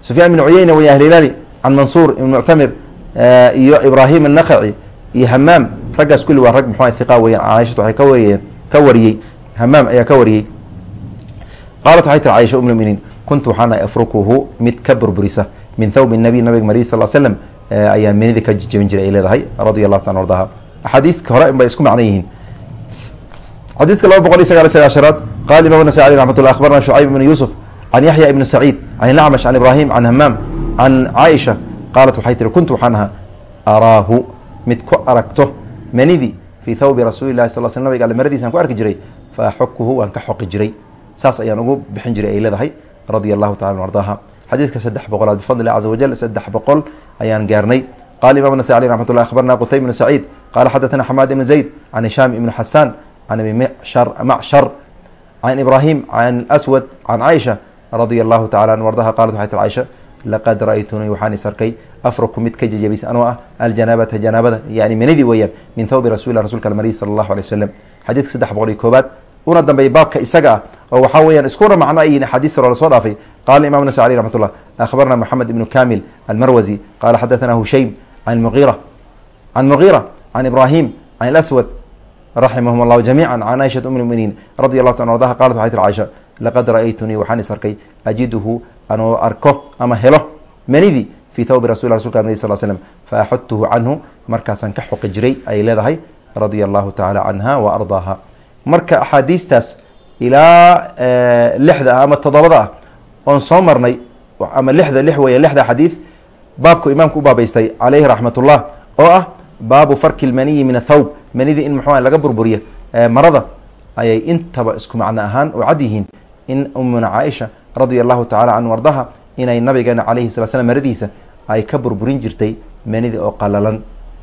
sufyaan ibnu cuyeyna way ahlilali can mansuur ibn muctamir iyo ibrahim annakhaci iyo hamaam raggaas kulli waa rag muxua hiqa weyan caaishatu waxay ka wariyeen ka wariyey hamaam ayaa ka wariyey qaalat waxay tiri caaisha um muminiin kuntu waxaana afrukuhu mid ka burburisa min thawbi nabiy nabiga mariy sal slam ayaa menida ka jijabin jiray ay leedahay radia allahu taala ardaha axaadiiska hore inbay isku macno yihiin xadiidka laba boqol iyo sagaal iyo qala imam nasai aleh raxmat ullah akhbarna shucayb ibn yuusuf can yaxya ibni saciid can ilacmash can ibrahim can hamaam can caaisha qaalat waxay tihi kuntu waxaan ahaa araahu mid ku aragto manidi fii thawbi rasuuli lahi sal sl nabiga alle maradiisaan ku arki jiray fa axukuhu waan ka xoqi jiray saas ayaan ugu bixin jiray ay leedahay radia allahu taala an ardaha xadiidka saddex boqolaad bifadli illahi caza wajal saddex boqol ayaan gaarnay qala imam nasai aleh raxmat ullah akhbarna qutayb ibn saciid qala xadathana xamaad ibn zayd can hishaam ibn xasaan can abi mshar macshar can ibrahim can aswad can caaisha radia allahu tacala an ardaha qalat waxay tir caaisha laqad ra'aytunii waxaan is arkay afraku mid ka jejabisa anoo ah aljanaabata janaabada yani minadii weeyaan min thawbi rasulillah rasulka almariy sala allahu alay wasalam xadiidka saddex boqol iyo koobaad una dambeeya baabka isaga ah oo waxaa weyaan iskuna macno ay yihiin axaadiista hore la soo dhaafay. Qala imam nasai aleh raxmat akhbarna moxamed ibnu kamil almarwazi qala xadathana hushaym can muira can mugiira can ibrahim can ilaswad raximahum allahu jamiica can aishata um lmuminiin radi allahu ta ardaha qalat waxay tir caaisha laqad ra'aytunii waxaan is arkay ajiduhu anoo arko ama helo manidii fii thawbi rasul rasulka nabi sal slm fa canhu markaasaan ka xoqi jiray ayay leedahay radia allahu tacaala canha wa ardaaha marka axaadiistaas ilaa lixda ah ama toddobada ah oon soo marnay ama lixda lix weya lixda xadiid baabku imaamku u baabaystay caleyhi raxmat ullah oo ah baabu farki lmaniyi min athawb manidii in muxua laga burburiya marada ayay intaba isku macno ahaan oo cad yihiin in umuna caaisha radia allahu tacala canhu ardaha inay nabigeena calayhi sala slam maradiisa ay ka burburin jirtay manida oo qalalan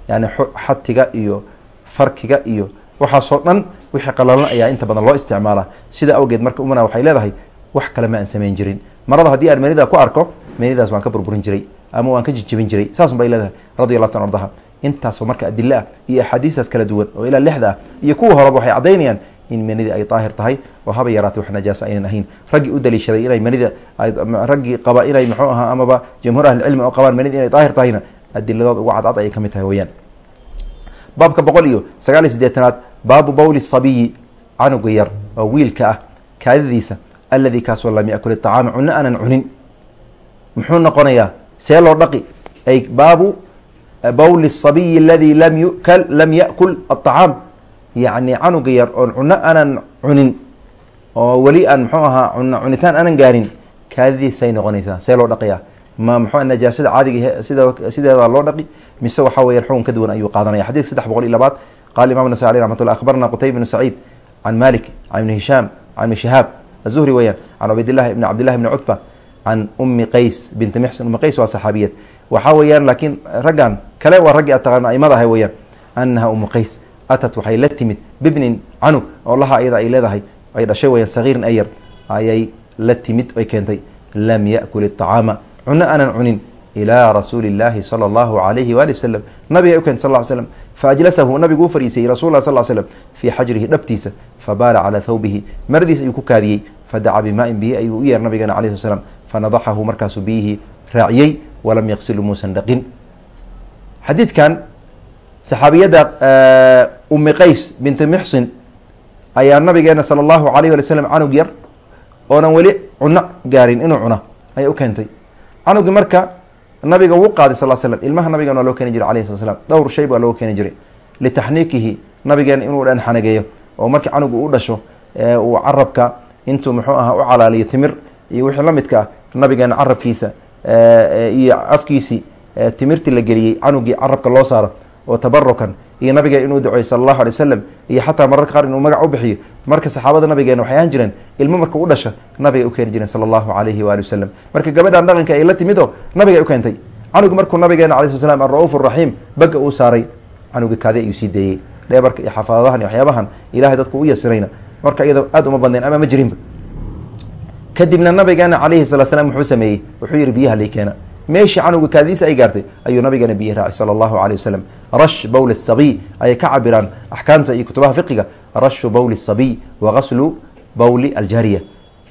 yani xatiga iyo farkiga iyo waxaasoo dhan wixii qalalan ayaa inta badan loo isticmaalaa. Sida awgeed marka umana waxay leedahay wax kale ma aan samayn jirin. Marada haddii aan manida ku arko manidaas waan ka burburin jiray ama waan ka jijibin jiray. Saas bay leedahay radi allahu tan ardaha intaasoo marka adilo ah iyo axaadiistaas kala duwan oo ilaa lixda ah iyo kuwa horeba waxay caddaynayaan in manidii ay daahir tahay oo haba yaraatay wax najaasa aynan ahayn. Raggii u daliishaday inay manida raggii qaba inay muxuu ahaa amaba jamhuur ahlicilmi oo qabaan manida inay daahir tahayna adiladood uga cadcad ayay ka mid tahay weyaan baabka boqol iyo sagaal iyo sideetanaad baabu bawli sabiyi canuga yar oo wiilka ah kaadadiisa alladii kaasoo lam yakul iطacaama cuno aanan cunin. Muxuu noqonayaa see loo dhaqi ay baabu bawli sabiyi aladii lam yukal lam yakul aطacaam yacni canuga yar oon cuno aanan cunin oo weli aan muxuu ahaa cun cunitaan aanan gaarin kaadadiisay noqonaysaa see loo dhaqiyaa ma mxu najaasada caadiga sida sideeda loo dhaqi mise waxa weya xukun ka duwan ayuu qaadanaya. Xadidka saddex boqol iyo labaad qala imam nasai aleh raxmat akhbarna qutayb bn saciid can malik can ibni hishaam can ibni shihaab azuhri weyaan can cubaydillahi ibni cabdillahi bni cutba can umi qays binti mixsan umi qays waa saxaabiyad. Waxaa weeyaan laakiin raggan kale waa raggii ad taqaana aimada ahay weyaan anaha umu qays atat waxay la timid bibnin canug oo laha ayada ay leedahay ay dhashay weya sagiirin ayar ayay la timid ay keentay lam yakul iطacaama cuno aanan cunin ilaa rasuuli illaahi sala allahu alayhi waali wasalam nabigay u keentay sal l slm faajlasahu nabigu u fadhiisayey rasul sal l slam fii xajrihi dhabtiisa fabaala calaa thawbihi maradiis ayuu ku kaadiyey fadacaa bimaain bihi ayuu u yeer nabigeena alayh sl slam fanadaxahu markaasuu biyihii raaciyey walam yaqsilu muusan dhaqin xadiidkan saxaabiyadda umi qays binti muxsin ayaa nabigeena sala allahu alayh wali slam canug yar oonan weli cuno gaarin inuu cuna ayay u keentay. Canugii marka nabiga wuu qaaday sal slam ilmaha nabigeena waa loo keeni jiray alayhi slat slam dhowr shay baa looga keeni jiray litaxniikihi nabigeena inuu dhan xanageeyo oo markii canugu u dhasho uu carabka intuu muxuu aha u calaaliyo timir iyo wixii la midka ah nabigeena carabkiisa iyo afkiisii timirtii la geliyey canugii carabka loo saaro oo tabarukan iyo nabigeena inuu duceeyo sala allahu alay wasalam iyo xataa mararka qaar inuu magac u bixiyo. Marka saxaabada nabigeena waxay ahaan jireen ilmo marka u dhasha nabigay u keeni jireen sala allahu alayhi waali wasalam marka gabadhan dhaqanka ay la timidoo nabigay u keentay. Canugi markuu nabigeena alay sl slam alra-uuf araxiim bagga uu saaray canugi kaadi ayuu sii deeyey dheebarka iyo xafaadadahan iyo waxyaabahan ilahay dadku u yasirayna marka iyada aada uma badnayn ama ma jirinba. Kadibna nabigeena calayhi salaa slam wuxuu sameeyey wuxuu yihi biyaha lay keena meeshii canuga kaadiisa ay gaartay ayuu nabigeena biyihi raacay sala allahu alay wasalam rash bowl sabiy ayay ka cabiraan axkaamta iyo kutubaha fiqiga rashu bowli sabiy wa gaslu bowli aljaariya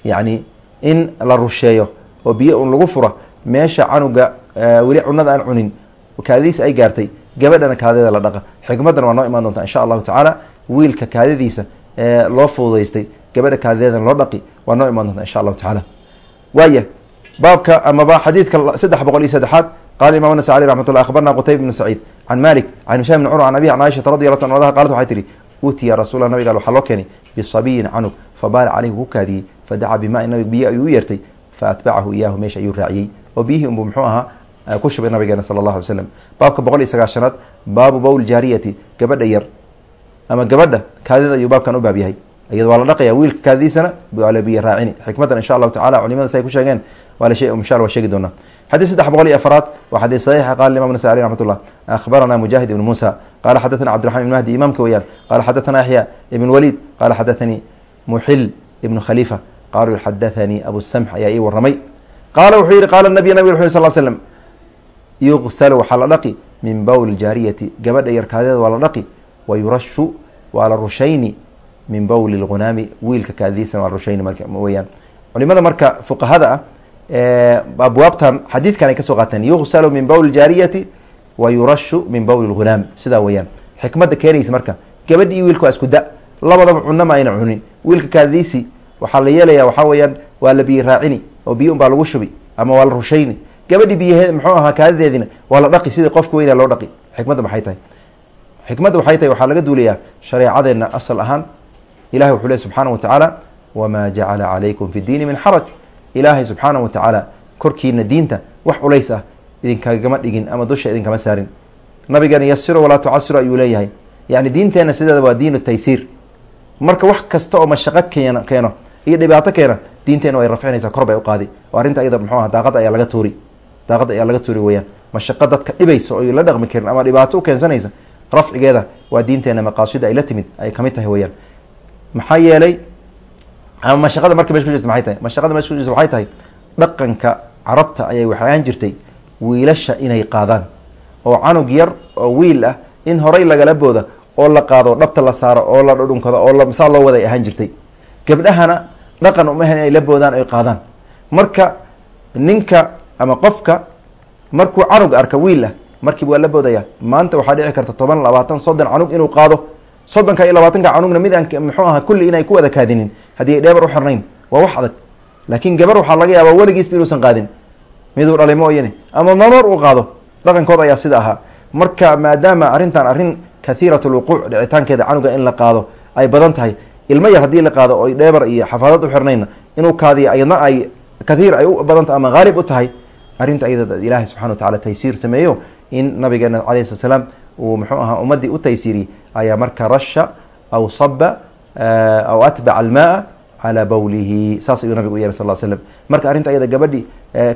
yacni in la rusheeyo oo biyo un lagu fura meesha canuga weli cunada aan cunin kaadidiisa ay gaartay gabadhana kaadida la dhaqa. Xikmadan waa noo imaan doontaa insha allahu tacaala wiilka kaadidiisa loo fududaystay gabadha kaadideedana loo dhaqi waa noo imaan doontaa insha allahu tacaala. Waaya baabka amaba xadiidka saddex boqol iyo saddexaad qala imam nasa aleh raxmat llah akhbarna qutayb bnu saciid can malik can hishaam bni cumr an abihi can caaishata radi allahu anha qalat waxay tihi utiya rasuula nabiga waxaa loo keenay bisabiyin canug fabaala caleyhi ku kaadiyey fadacaa bimaa nabig biyo ayuu u yeertay faatbacahu iyaahu meesha ayuu raaciyey oo biyihii unbuu muxuu ahaa ku shubay nabigeena sala allahu alay slam baabka boqol iyo sagaashanaad baabu bowl jaariyati gabadha yar ama gabadha kaadida ayuu baabkan u baab yahay iyada waa la dhaqaya wiilka kaadidiisana waa la biyo raacini xikmadan insha allahu tacala culimada say ku sheegeen waa la sheegi doonaa xadيث سدح بqل iyo أفراad wa xadيث صحيiح qال imam نسائي عليه رحمة الله أخبرنا مجاهد بن موسى qال xdثنا cبدالرحمن بن مهدي imamka weyaan qال xdثنا يحيى بن وليد qال xdثني محل بن khليفة qالu xdثني أبو السمح ayaa ii waramay qala wuxuu yihi qال النبي nبg وxu صل سلم يغسل waxaa la dhaqi min bowl الجاariyati gabadha yarkaadeeda waa la dhaqi وayurashu waa la rushayni min bowl الغunaami wiilka kaadidiisana waa la rushayni weyaan culimada marka fuqahada ah abwaabtan xadiidkan ay ka soo qaateen yuغsalu min bowl jaariyati wa yurashu min bowl اghulaam sidaa weyaan xikmadda keenaysa marka gabadhi iyo wiilka waa isku da. Labadaba cuno ma ayna cunin. Wiilka kaadidiisi waxaa la yeelaya waxaa weyaan waa la biyi raacini oo biyo un baa lagu shubi ama waa la rushayni gabadhi biyaheed muxuu ahaa kaadideedina waa la dhaqi sidii qofka weyna loo dhaqi. Xikmadda maxay tahay? Xikmadda waxay tahay waxaa laga duulayaa shareecadeenna asal ahaan. Ilahi wuxuu ley subxaana wa tacaala wamaa jacala calaykum fi diini min xaraj ilaahay subxaanahu watacaala korkiina diinta wax culays ah idinkagama dhigin ama dusha idinkama saarin. Nabigeena yasiro walaa tucasiru ayuu leeyahay. Yani diinteenna sideeda waa diinu taysiir. Marka wax kasta oo mashaqo keeno keeno iyo dhibaato keena diinteenna way rafcinaysaa kor bay u qaadi. Oo arrinta iyada muxuu aha daaqada ayaa laga tuuri. Daaqada ayaa laga tuuri weyaan mashaqo dadka dhibaysa oo la dhaqmi karin ama dhibaato u keensanaysa rafcigeeda waa diinteenna maqaasida ay la timid ay ka mid tahay weyaan maxaa yeelay ama mashaqada marka mesh ku jirta maxay tahay? Mashaqada mesh ku jirta waxay tahay dhaqanka carabta ayay waxay ahaan jirtay wiilasha inay qaadaan. Oo canug yar oo wiil ah in horay lagala booda oo la qaado dhabta la saaro oo la dhudhunkado oo saa loo waday ahaan jirtay. Gabdhahana dhaqan umahan inay la boodaan ay qaadaan. Marka ninka ama qofka markuu canug arka wiil ah markiiba waa la boodaya maanta waxaa dhici karta toban labaatan soddon canug inuu qaado. Soddonka iyo labaatanka canugna mid aan muxuu aha kulli inay ku wada kaadinin haddii ay dheebar u xirnayn waa wax adag. Laakiin gabar waxaa laga yaabaa weligiisba inuusan qaadin. Miduu dhalay mooyane? Ama mamar uu qaado? Dhaqankooda ayaa sida ahaa. Marka maadaama arrintan arrin kathiirat lwuquuc dhicitaankeeda canuga in la qaado ay badan tahay ilmo yar haddii la qaado oy dheebar iyo xafaadad u xirnaynna inuu kaadiyo ayadna ay kathiir ay u badan ama haalib u tahay arrinta ayada ilaahay subxana wa tacala taysiir sameeyo in nabigeena alayh slat slaam uu muxuu ahaa ummaddii u taysiiriyey ayaa marka rasha aw saba aw atbaca almaa calaa bawlihi saas ayuu nabigu u yeeray sal slam marka arrinta ayada gabadhi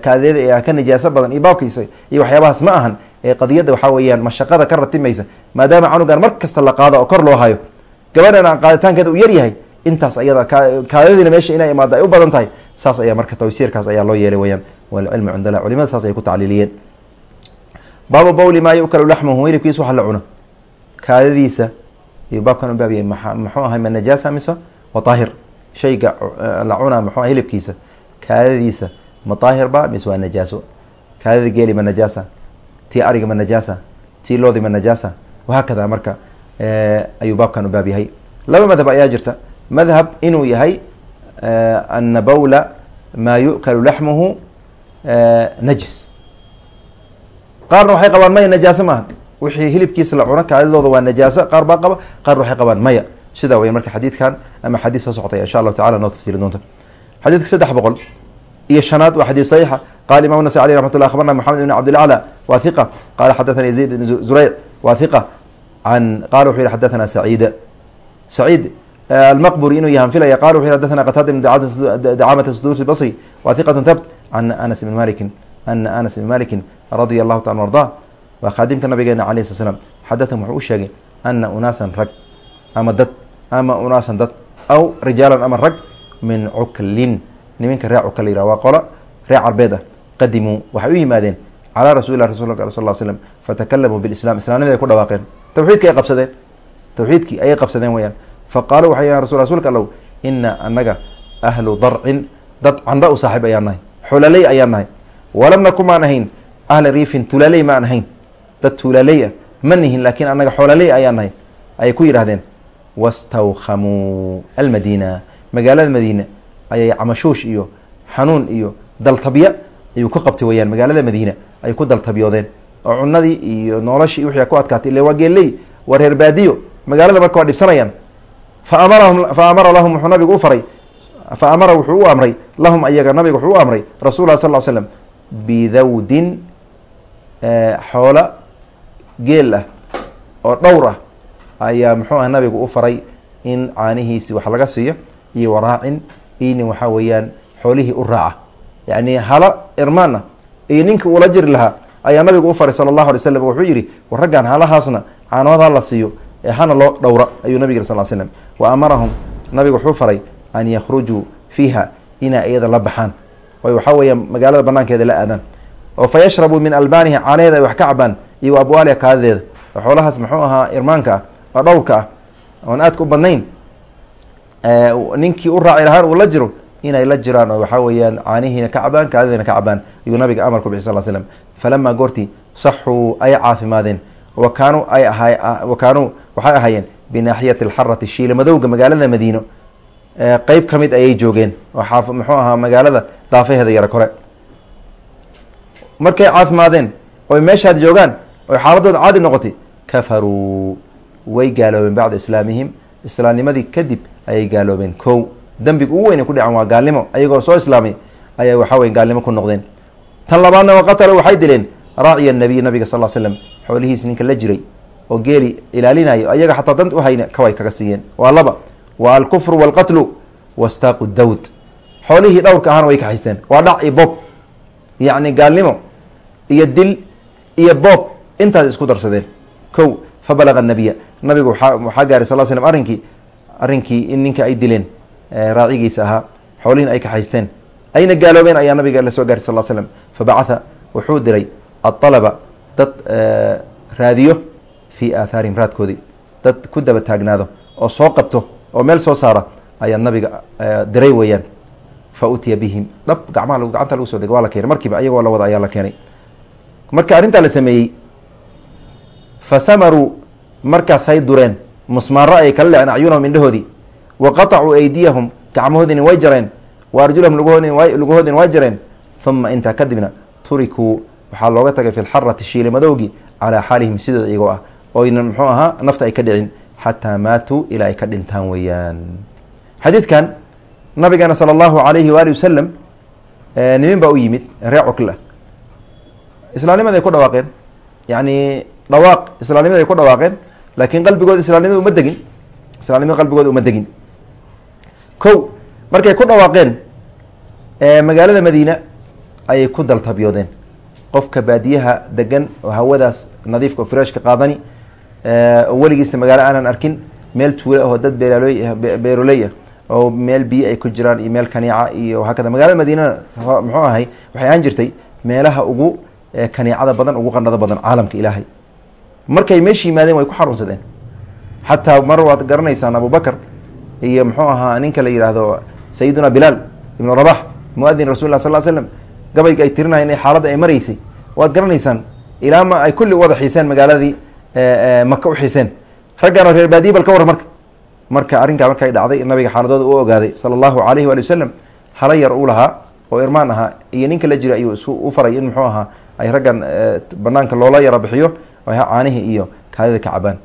kaadeeda ee ka najaaso badan iyo baabkiisa iyo waxyaabahaas ma ahan ee qadiyadda waxaa weeyaan mashaqada ka ratimaysa maadaama canugan mar kasta la qaado oo kor loo hayo gabadhan aan qaaditaankeeda u yaryahay intaas ayada kaadadiina meesha inay imaado ay u badan tahay saas ayaa marka taysiirkaas ayaa loo yeelay weyaan walcilmu cindala culimada saas ay ku tacliiliyeen baabu bawli maa yukalu laxmuhu hilibkiisa waxa la cuno kaadadiisa ayuu baabkan u baabiyay muxuu ahay ma najaasa mise wa daahir shayga la cunaa muxuu aha hilibkiisa. Kaadadiisa ma daahir ba mise waa najaaso. Kaadada yahay laba madhab ayaa jirta. Madhab inuu yahay ana bawla maa yu'kalu laxmuhu najis. Qaarna waxay qabaan maya najaaso maaha wixii hilibkiisa la cuno kaadidooda waa najaaso qaar baa qaba qaarna waxay qabaan maya. Sidaa weya marka xadiidkan ama xadiis soo socotay insha allahu tacala noo tafsiri doonta. Xadiidka saddex boqol iyo shanaad waa xadiis saxiixa. Qala imam nasai aleh raxmat llah abarna ibn cabdilacla wa hiqa qala xadathani zayd bn zureyc wa hiqa an qala wuxuu yihi xadathana saciid. Saciid almaqburi inuu yahan filaya qala wuxu yhi xadathana qataada ibn dacamata sdusi basri. Wa hiqatu thabt can anas ibn malikin ana anas ibn malikin radia allahu taala arda waa khaadimka nabigeena alayh slat slam xadatham wuxuu u sheegay ana unaasan rag ama dad ama unaasan dad aw rijaalan ama rag min cuklin niminka ree cukal yirah waa qolo ree carbeed ah qadimuu waxay u yimaadeen calaa rasuli lah rasul sal l slm fatakalamuu bilislam islamnimadi ay ku dhawaaqeen tawxiidki ay qabsadeen tawxiidkii ayay qabsadeen weyaan faqaaluu waxay yahan rasul rsulka allow ina anaga ahlu darcin dad candha u saaxiib ayaan nahay xulaley ayaan nahay walam naku maan ahayn ahla riifin tulaley maan ahayn dad tulaley ah ma nihin laakiin anaga xolaley ayaan nahay. Ayay ku yidhahdeen wastawkhamuu almadiina. Magaalada madiina ayay camashuush iyo xanuun iyo daltabya ayuu ku qabtay weyaan magaalada madiina ay ku daltabyoodeen. Oo cunadii iyo noloshii wixii ku adkaatay. Ille waa geelley waa reer baadiyo. Magaalada marka waa dhibsanayaan. Fa amarahum amara lahum wuxuu nabigu u faray. Fa amara wuxuu u amray. Lahum ayaga nabiga wuxuu u amray. Rasul sal ly slam bidawdin xoola geel ah oo dhowr ah ayaa muxuu ah nabigu u faray in caanihiisi wax laga siiyo iyo waraacin inin waxaa weeyaan xoolihii u raaca. Yacni hala irmaan ah iyo ninkii uula jiri lahaa ayaa nabigu u faray sala allahu alay slam wuxuu yidhi war raggan halahaasna caanood ha la siiyo ee hana loo dhowra ayuu nabig yiri sal l slam wa amarahum nabigu wuxuu faray an yakhrujuu fiiha inay iyada la baxaan. Oy waxaa weeya magaalada banaankeeda la aadaan. Oo fa yashrabuu min albaaniha caanaheeda ay wax ka cabaan iyo abwaaliha kaadadeeda oo xoolahaas muxuu ahaa irmaanka ah oo dhowrka ah. Oon aadka u badnayn ninkii u raaci lahaan uu la jiro inay la jiraan oo waxaa weeyaan caanihiina ka cabaan kaadadiina ka cabaan ayuu nabiga amar ku bixi sal slam falamaa goortii saxuu ay caafimaadeen. Wa kaanuu ay ahaa wa kaanuu waxay ahaayeen binaaxiyati alxarati shiila madowga magaalada madiino. Qeyb ka mid ayay joogeen oo xaaf muxuu ahaa magaalada daafaheeda yaro kore. Markay caafimaadeen oy meeshaad joogaan oy xaaladooda caadi noqotay kafaruu way gaaloobeen bacda islaamihim. Islaamnimadii kadib ayay gaaloobeen. Kow dembiga ugu weyn ku dhacan waa gaalnimo. Ayagoo soo islaamay ayaa waxaa wey gaalnimo ku noqdeen. Tan labaadna waqatalo waxay dileen raaciya nabiy nabiga sal slam xoolihiis ninka la jiray oo geeli ilaalinayo ayaga xataa dant u hayna kaway kaga siiyeen. Waa laba waa alkufru walqatlu wastaaqu dawd. Xoolihii dhowrka ahaana way kaxaysteen waa dhac iyo bob. Yacni gaalnimo iyo dil iyo boob intaas isku darsadeen kow fabalaga nabiya nabigu waxaa gaaray sal slm arrinkii arrinkii in ninka ay dileen raacigiisa ahaa xoolihiin ay kaxaysteen ayna gaaloobeen ayaa nabiga la soo garay sal slam fabacatha wuxuu diray aطalaba dad raadiyo fii aathaarihim raadkoodii. Dad ku daba taagnaado oo soo qabto oo meel soo saara ayaa nabiga diray weeyaan. Fa utiya bihim. Dhab gacmaha gacanta lagu so degay waa la keenay. Markiiba ayagoo la wada ayaa la keenay. Marka arrintaa la sameeyey fa samaruu markaas hay dureen. Musmaaro ay kala leceen acyunahum indhahoodii. Wa qatacuu aydiyahum gacmahoodina way jareen. Wa arjulahum lugahoodina way jareen. Uma intaa kadibna turikuu waxaa looga tagay fi lxarati shiilimadowgii calaa xaalihim sidooda iyagoo ah. Oyna muxuu ahaa nafta ay ka dhicin xataa maatuu ilaa ay ka dhintaan weeyaan. Xadiidkan nabigeena sala allahu alayhi waali wasalam nimin baa u yimid reer cukla islaamnimada ay ku dhawaaqeen yani dhawaaq islaamnimada ay ku dhawaaqeen laakiin qalbigooda islaamnimada uma degin. Islaamnimada qalbigooda uma degin. Ko markay ku dhawaaqeen magaalada madiina ayay ku daltabyoodeen qofka baadiyaha degan oo hawadaas nadiifka oo freshka qaadani oo weligiisna magaalo aanan arkin meel tuula ahoo dad beeralooy beeroley ah oo meel biyo ay ku jiraan iyo meel kaniica iyo hakada magaalada madiinana muxuu ahay waxay ahaan jirtay meelaha ugu kaniicada badan ugu qanada badan caalamka ilaahay markay meesha yimaadeen way ku xanuunsadeen xataa mar waad garanaysaan abubakar iyo muxuu ahaa ninka la yidhaahdo sayiduna bilaal ibnu rabax muadin rasul lah sal slam gabayga ay tirinayen ee xaaladda ay maraysay. Waad garanaysaan ilaa ma ay kulli u wada xiiseen magaaladii maka u xiiseen. Raggaan oo reer baadiye bal ka warran marka. Marka arrinkaa markay dhacday nabiga xaaladooda u ogaaday sala allahu alayhi waali wasalam hala yar uu lahaa oo irmaan ahaa iyo ninka la jira ayuu isu u faray in muxuu ahaa ay raggan banaanka loola yara bixiyo ha caanihii iyo kaadida ka cabaan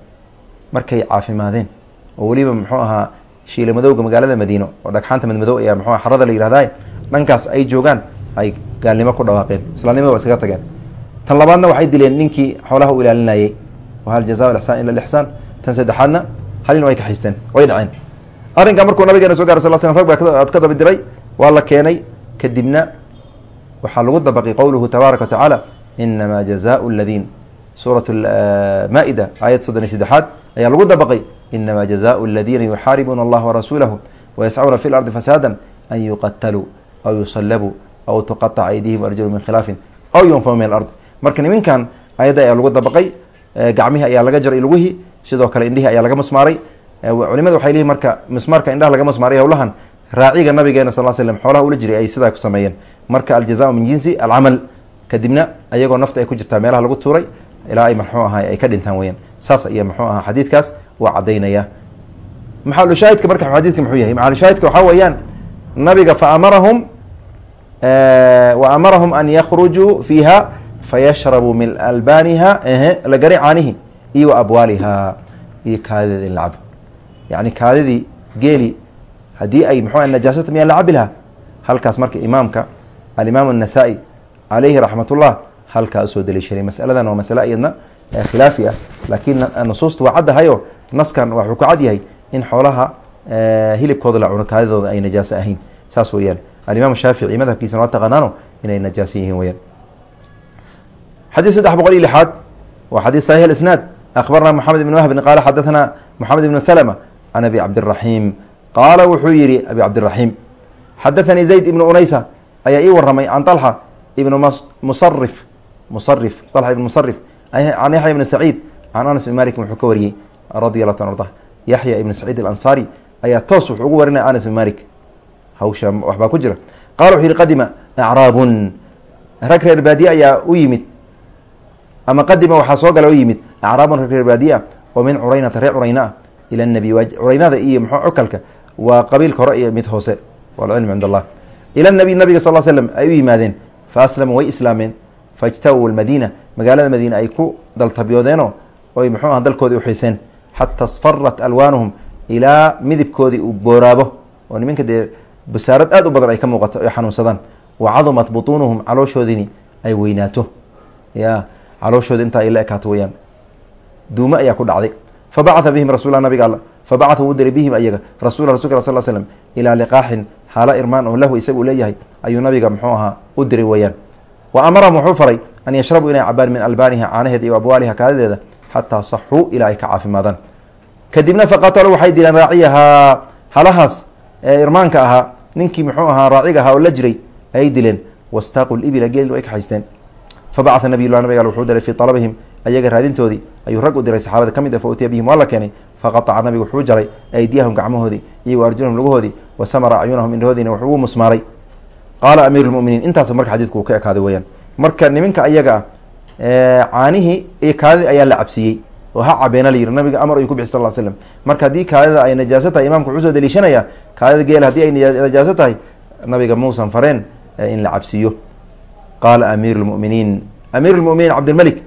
markay caafimaadeen. Oo weliba muxuu ahaa shiila madowga magaalada madiino oo dhagxaanta madmadow ayaa mxu xarada la yihahday dhankaas ay joogaan ay gaalnimo ku dhawaaqeen. Islaamnimada waa iskaga tageen. Tan labaadna waxay dileen ninkii xoolaha u ilaalinayay. Hal jaza ila lixsaan. Tan saddexaadna halin way kaxaysteen way dhaceen. Arrinkaa markuu nabigeena so garay sal slam rag baa ad ka daba diray waa la keenay. Kadibna waxaa lagu dabaqay qowluhu tabaaraka wa tacaala inama jazaau ladiin suurat maa-ida aayad soddon iyo saddexaad ayaa lagu dabaqay. Inama jazaau aladiina yuxaaribuuna allaha warasuulahu wayascuuna fi lardi fasaada an yuqataluu aw yusalabuu aw tuqaطaca aydihim arjulu min khilaafin aw yunfaw min alard. Marka niminkan ayadda ayaa lagu dabaqay gacmihii ayaa laga jaray lugihii sidoo kale indhihii ayaa laga musmaaray culimada waxay leeyihiin marka mismaarka indhaha laga musmaaray howlahan raaciga nabigeena sal slm xoolaha ula jiray ay sidaa ku sameeyeen. Marka aljaza min jinsi alcamal kadibna ayagoo nafta ay ku ilaa ay mxuu ahay ay ka dhintaan weyaan saas ayaa mxuu ahaa xadiidkaas waa cadaynaya maxalushaahidka marka xadiidka muxuu yahay? Maxalushaahidka waxaa weeyaan nabiga faamarahum wa amarahum an yakhrujuu fiiha fayashrabuu min albaaniha la caanihi iyo wa abwaaliha iyo kaadideeda in la cabo kaadidii geeli haddii ay mxu najaasata miyaa la cabi lahaa halkaas marka imaamka alimaam الnasaa-i calayhi raxmat halkaa u soo daliishaday masaladan waa masale iyadna khilaafi ah. Laakiin nusuusta waa caddahayo naskan waxuu ku cad yahay in xoolaha hilibkooda la cuno kaadidooda ay najaaso ahayn. Saas weeyaan. Alimaam shaafici madhabkiisana waa taqaanaano inay najaaso yihiin weyaan xadiid saddex boqol iyo lixaad waa xadiid saxiix isnaad akhbarna moxamed ibn wahbin qaala xadathana moxamed ibn slma can abi cabdiraxiim qaala wuxuu yihi abi cabdiraxiim xadathanii zayd ibnu unaysa ayaa ii waramay can طalxa ibn musarif musarif طalxa ibn musarif can yaxya ibni saciid can anas ibn malik wuxuu ka wariyey radi allah ta arda yaxya ibn saciid alansaari ayaa toos wuxuu ugu warinaya anas ibn malik. Hawsha waxbaa ku jira. Qala wuxuu yihi qadima acraabun rag reer baadiye ayaa u yimid ama qadima waxaa soo gala u yimid acraabun rag reer baadiye ah oo min curaynata reer curayna ah ila nabiy curaynada iyo mxuu cukalka waa qabiilka hore mid hoose walcilmu cind allah ila nabiy nabiga sal ay yimaadeen fa way islaameen faijtawu lmadiina magaalada madiina ay ku daltabyoodeenoo oy muxuu aha dalkoodii uxiiseen xata sfarat alwaanuhum ilaa midibkoodii uu booraabo oo niminka dee basaarad aad u badan ay ka muuqato ay xanuunsadaan wa cadumat butuunuhum calooshoodini ay weynaato ya calooshoodi intaa ay la ekaato weyaan duumo ayaa ku dhacday fabacatha bihim rasuula nabiga alla fabacatha wuu diray bihim ayaga rasula rasulka sal slm ilaa liqaaxin xaala irmaan oo lahu isaga leeyahay ayuu nabiga muxuu ahaa u diray weeyaan wa amarahum wuxuu faray an yashrabuu inay cabaan min albaaniha caanaheeda iyo abwaaliha kaadadeeda xataa saxuu ilaa ay ka caafimaadaan. Kadibna faqatalo waxay dileen raaciyahaa halahaas ee irmaanka ahaa ninkii muxuu ahaa raaciga ahaa oo la jiray ayay dileen. Wastaaqu libila geel way kaxaysteen fabacatha nabiyullah nabiga wuxuu diray fii talabihim ayaga raadintoodii ayuu rag u diray saxaabada ka mid ah fa utiya bihim waa la keenay. Faqataca nabigu wuxuu jaray aydiyahum gacmahoodii iyo wa lugahoodii wa samara acyunahum indhahoodiina wuxuu musmaaray qaala amiiru lmuminiin intaas marka xadiidku uu ka ekaaday weyaan marka niminka ayaga ah caanihii iyo kaadidii ayaa la cabsiiyey oo ha cabeena la yiri nabiga amar ayuu ku bixi sal l slam marka haddii kaadida ay najaaso tahay imamka wuxuu soo daliishanaya kaadida geela haddii ay najaaso tahay nabiga muusan fareen in la cabsiiyo qaala amiiru lmuminiin amiir lmuminiin cabdilmalik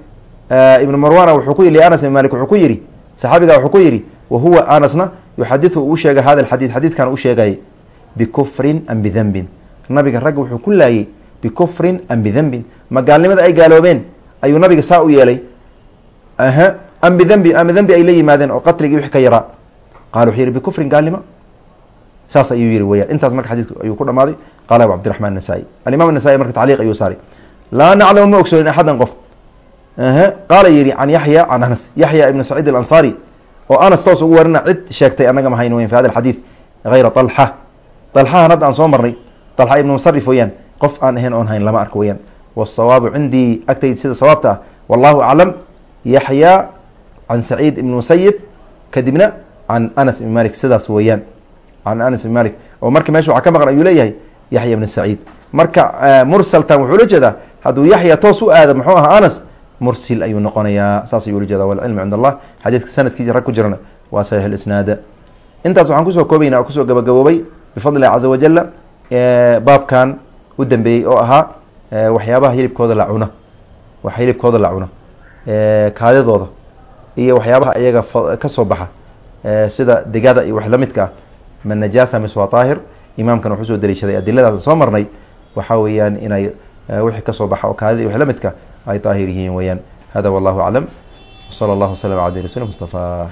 ibnu marwana wuxuu ku yii anas ibn malik wuxuu ku yihi saxaabiga wuxuu ku yihi wa huwa anasna? Yuxadiu uu sheega hada alxadiid xadiidkan u sheegayay bikufrin am bidanbin nabiga ragga wuxuu ku laayay bikufrin am bidanbin ma gaalnimada ay gaaloobeen ayuu nabiga saa u yeelay. Aha am bidambi ama dambi ay la yimaadeen oo qatligii wixii ka yaraa. Qala wuxuu yihi bikufrin gaalnimo. Saas ayuu yihi weyaan intaas marka xadiidku ayuu ku dhamaaday qala abu cabdiraxman nasaa-i. Alimam anasai marka tacliiq ayuu saaray. Laa naclamu ma ogsoonin axadan qof. Qaala yihi can yaxya can anas. Yaxya ibn saciid alansaari oo anas toos ugu warina cid sheegtay annaga ma hayn weyn fi hada alxadiid hayra talxa talxahan hadda aan soo marnay talxa ibnu musarif weyaan qof aan ahayn oon hayn lama arko weyaan wasawaabu cindii agtayd sida sawaabta ah wallahu aclam. Yaxya can saciid ibn musayib kadibna can anas ibn malik sidaas weeyaan. Can anas ibn malik oo marka meesha waxaa ka maqan ayuu leeyahay yaxya ibn saciid. Marka mursaltan wuxuu la jeedaa hadduu yaxya toos u aado muxuu ahaa anas mursil ayuu noqonayaa. Saas ayuu ula jeeda walcilmu cind allah. Xadiidka sanadkiisa rag ku jirana waa saxiix lisnaada intaas waxaan ku soo baabkan u dambeeyey oo ahaa waxyaabaha hilibkooda la cuno. Hilibkooda la cuno. Kaadidooda iyo waxyaabaha iyaga ka soo baxa. Sida digada iyo wax lamidka ah. Ma najaasa mis waa daahir imaamkan wuxuu soo daliishaday adiladaas soo marnay. Waxaa weeyaan inay wixii ka soo baxa oo kaadida iyo wax lamidka ay daahir yihiin weeyaan. Hada wallahu aclam. Wsala allahu waslm ala abdi rasul mustafa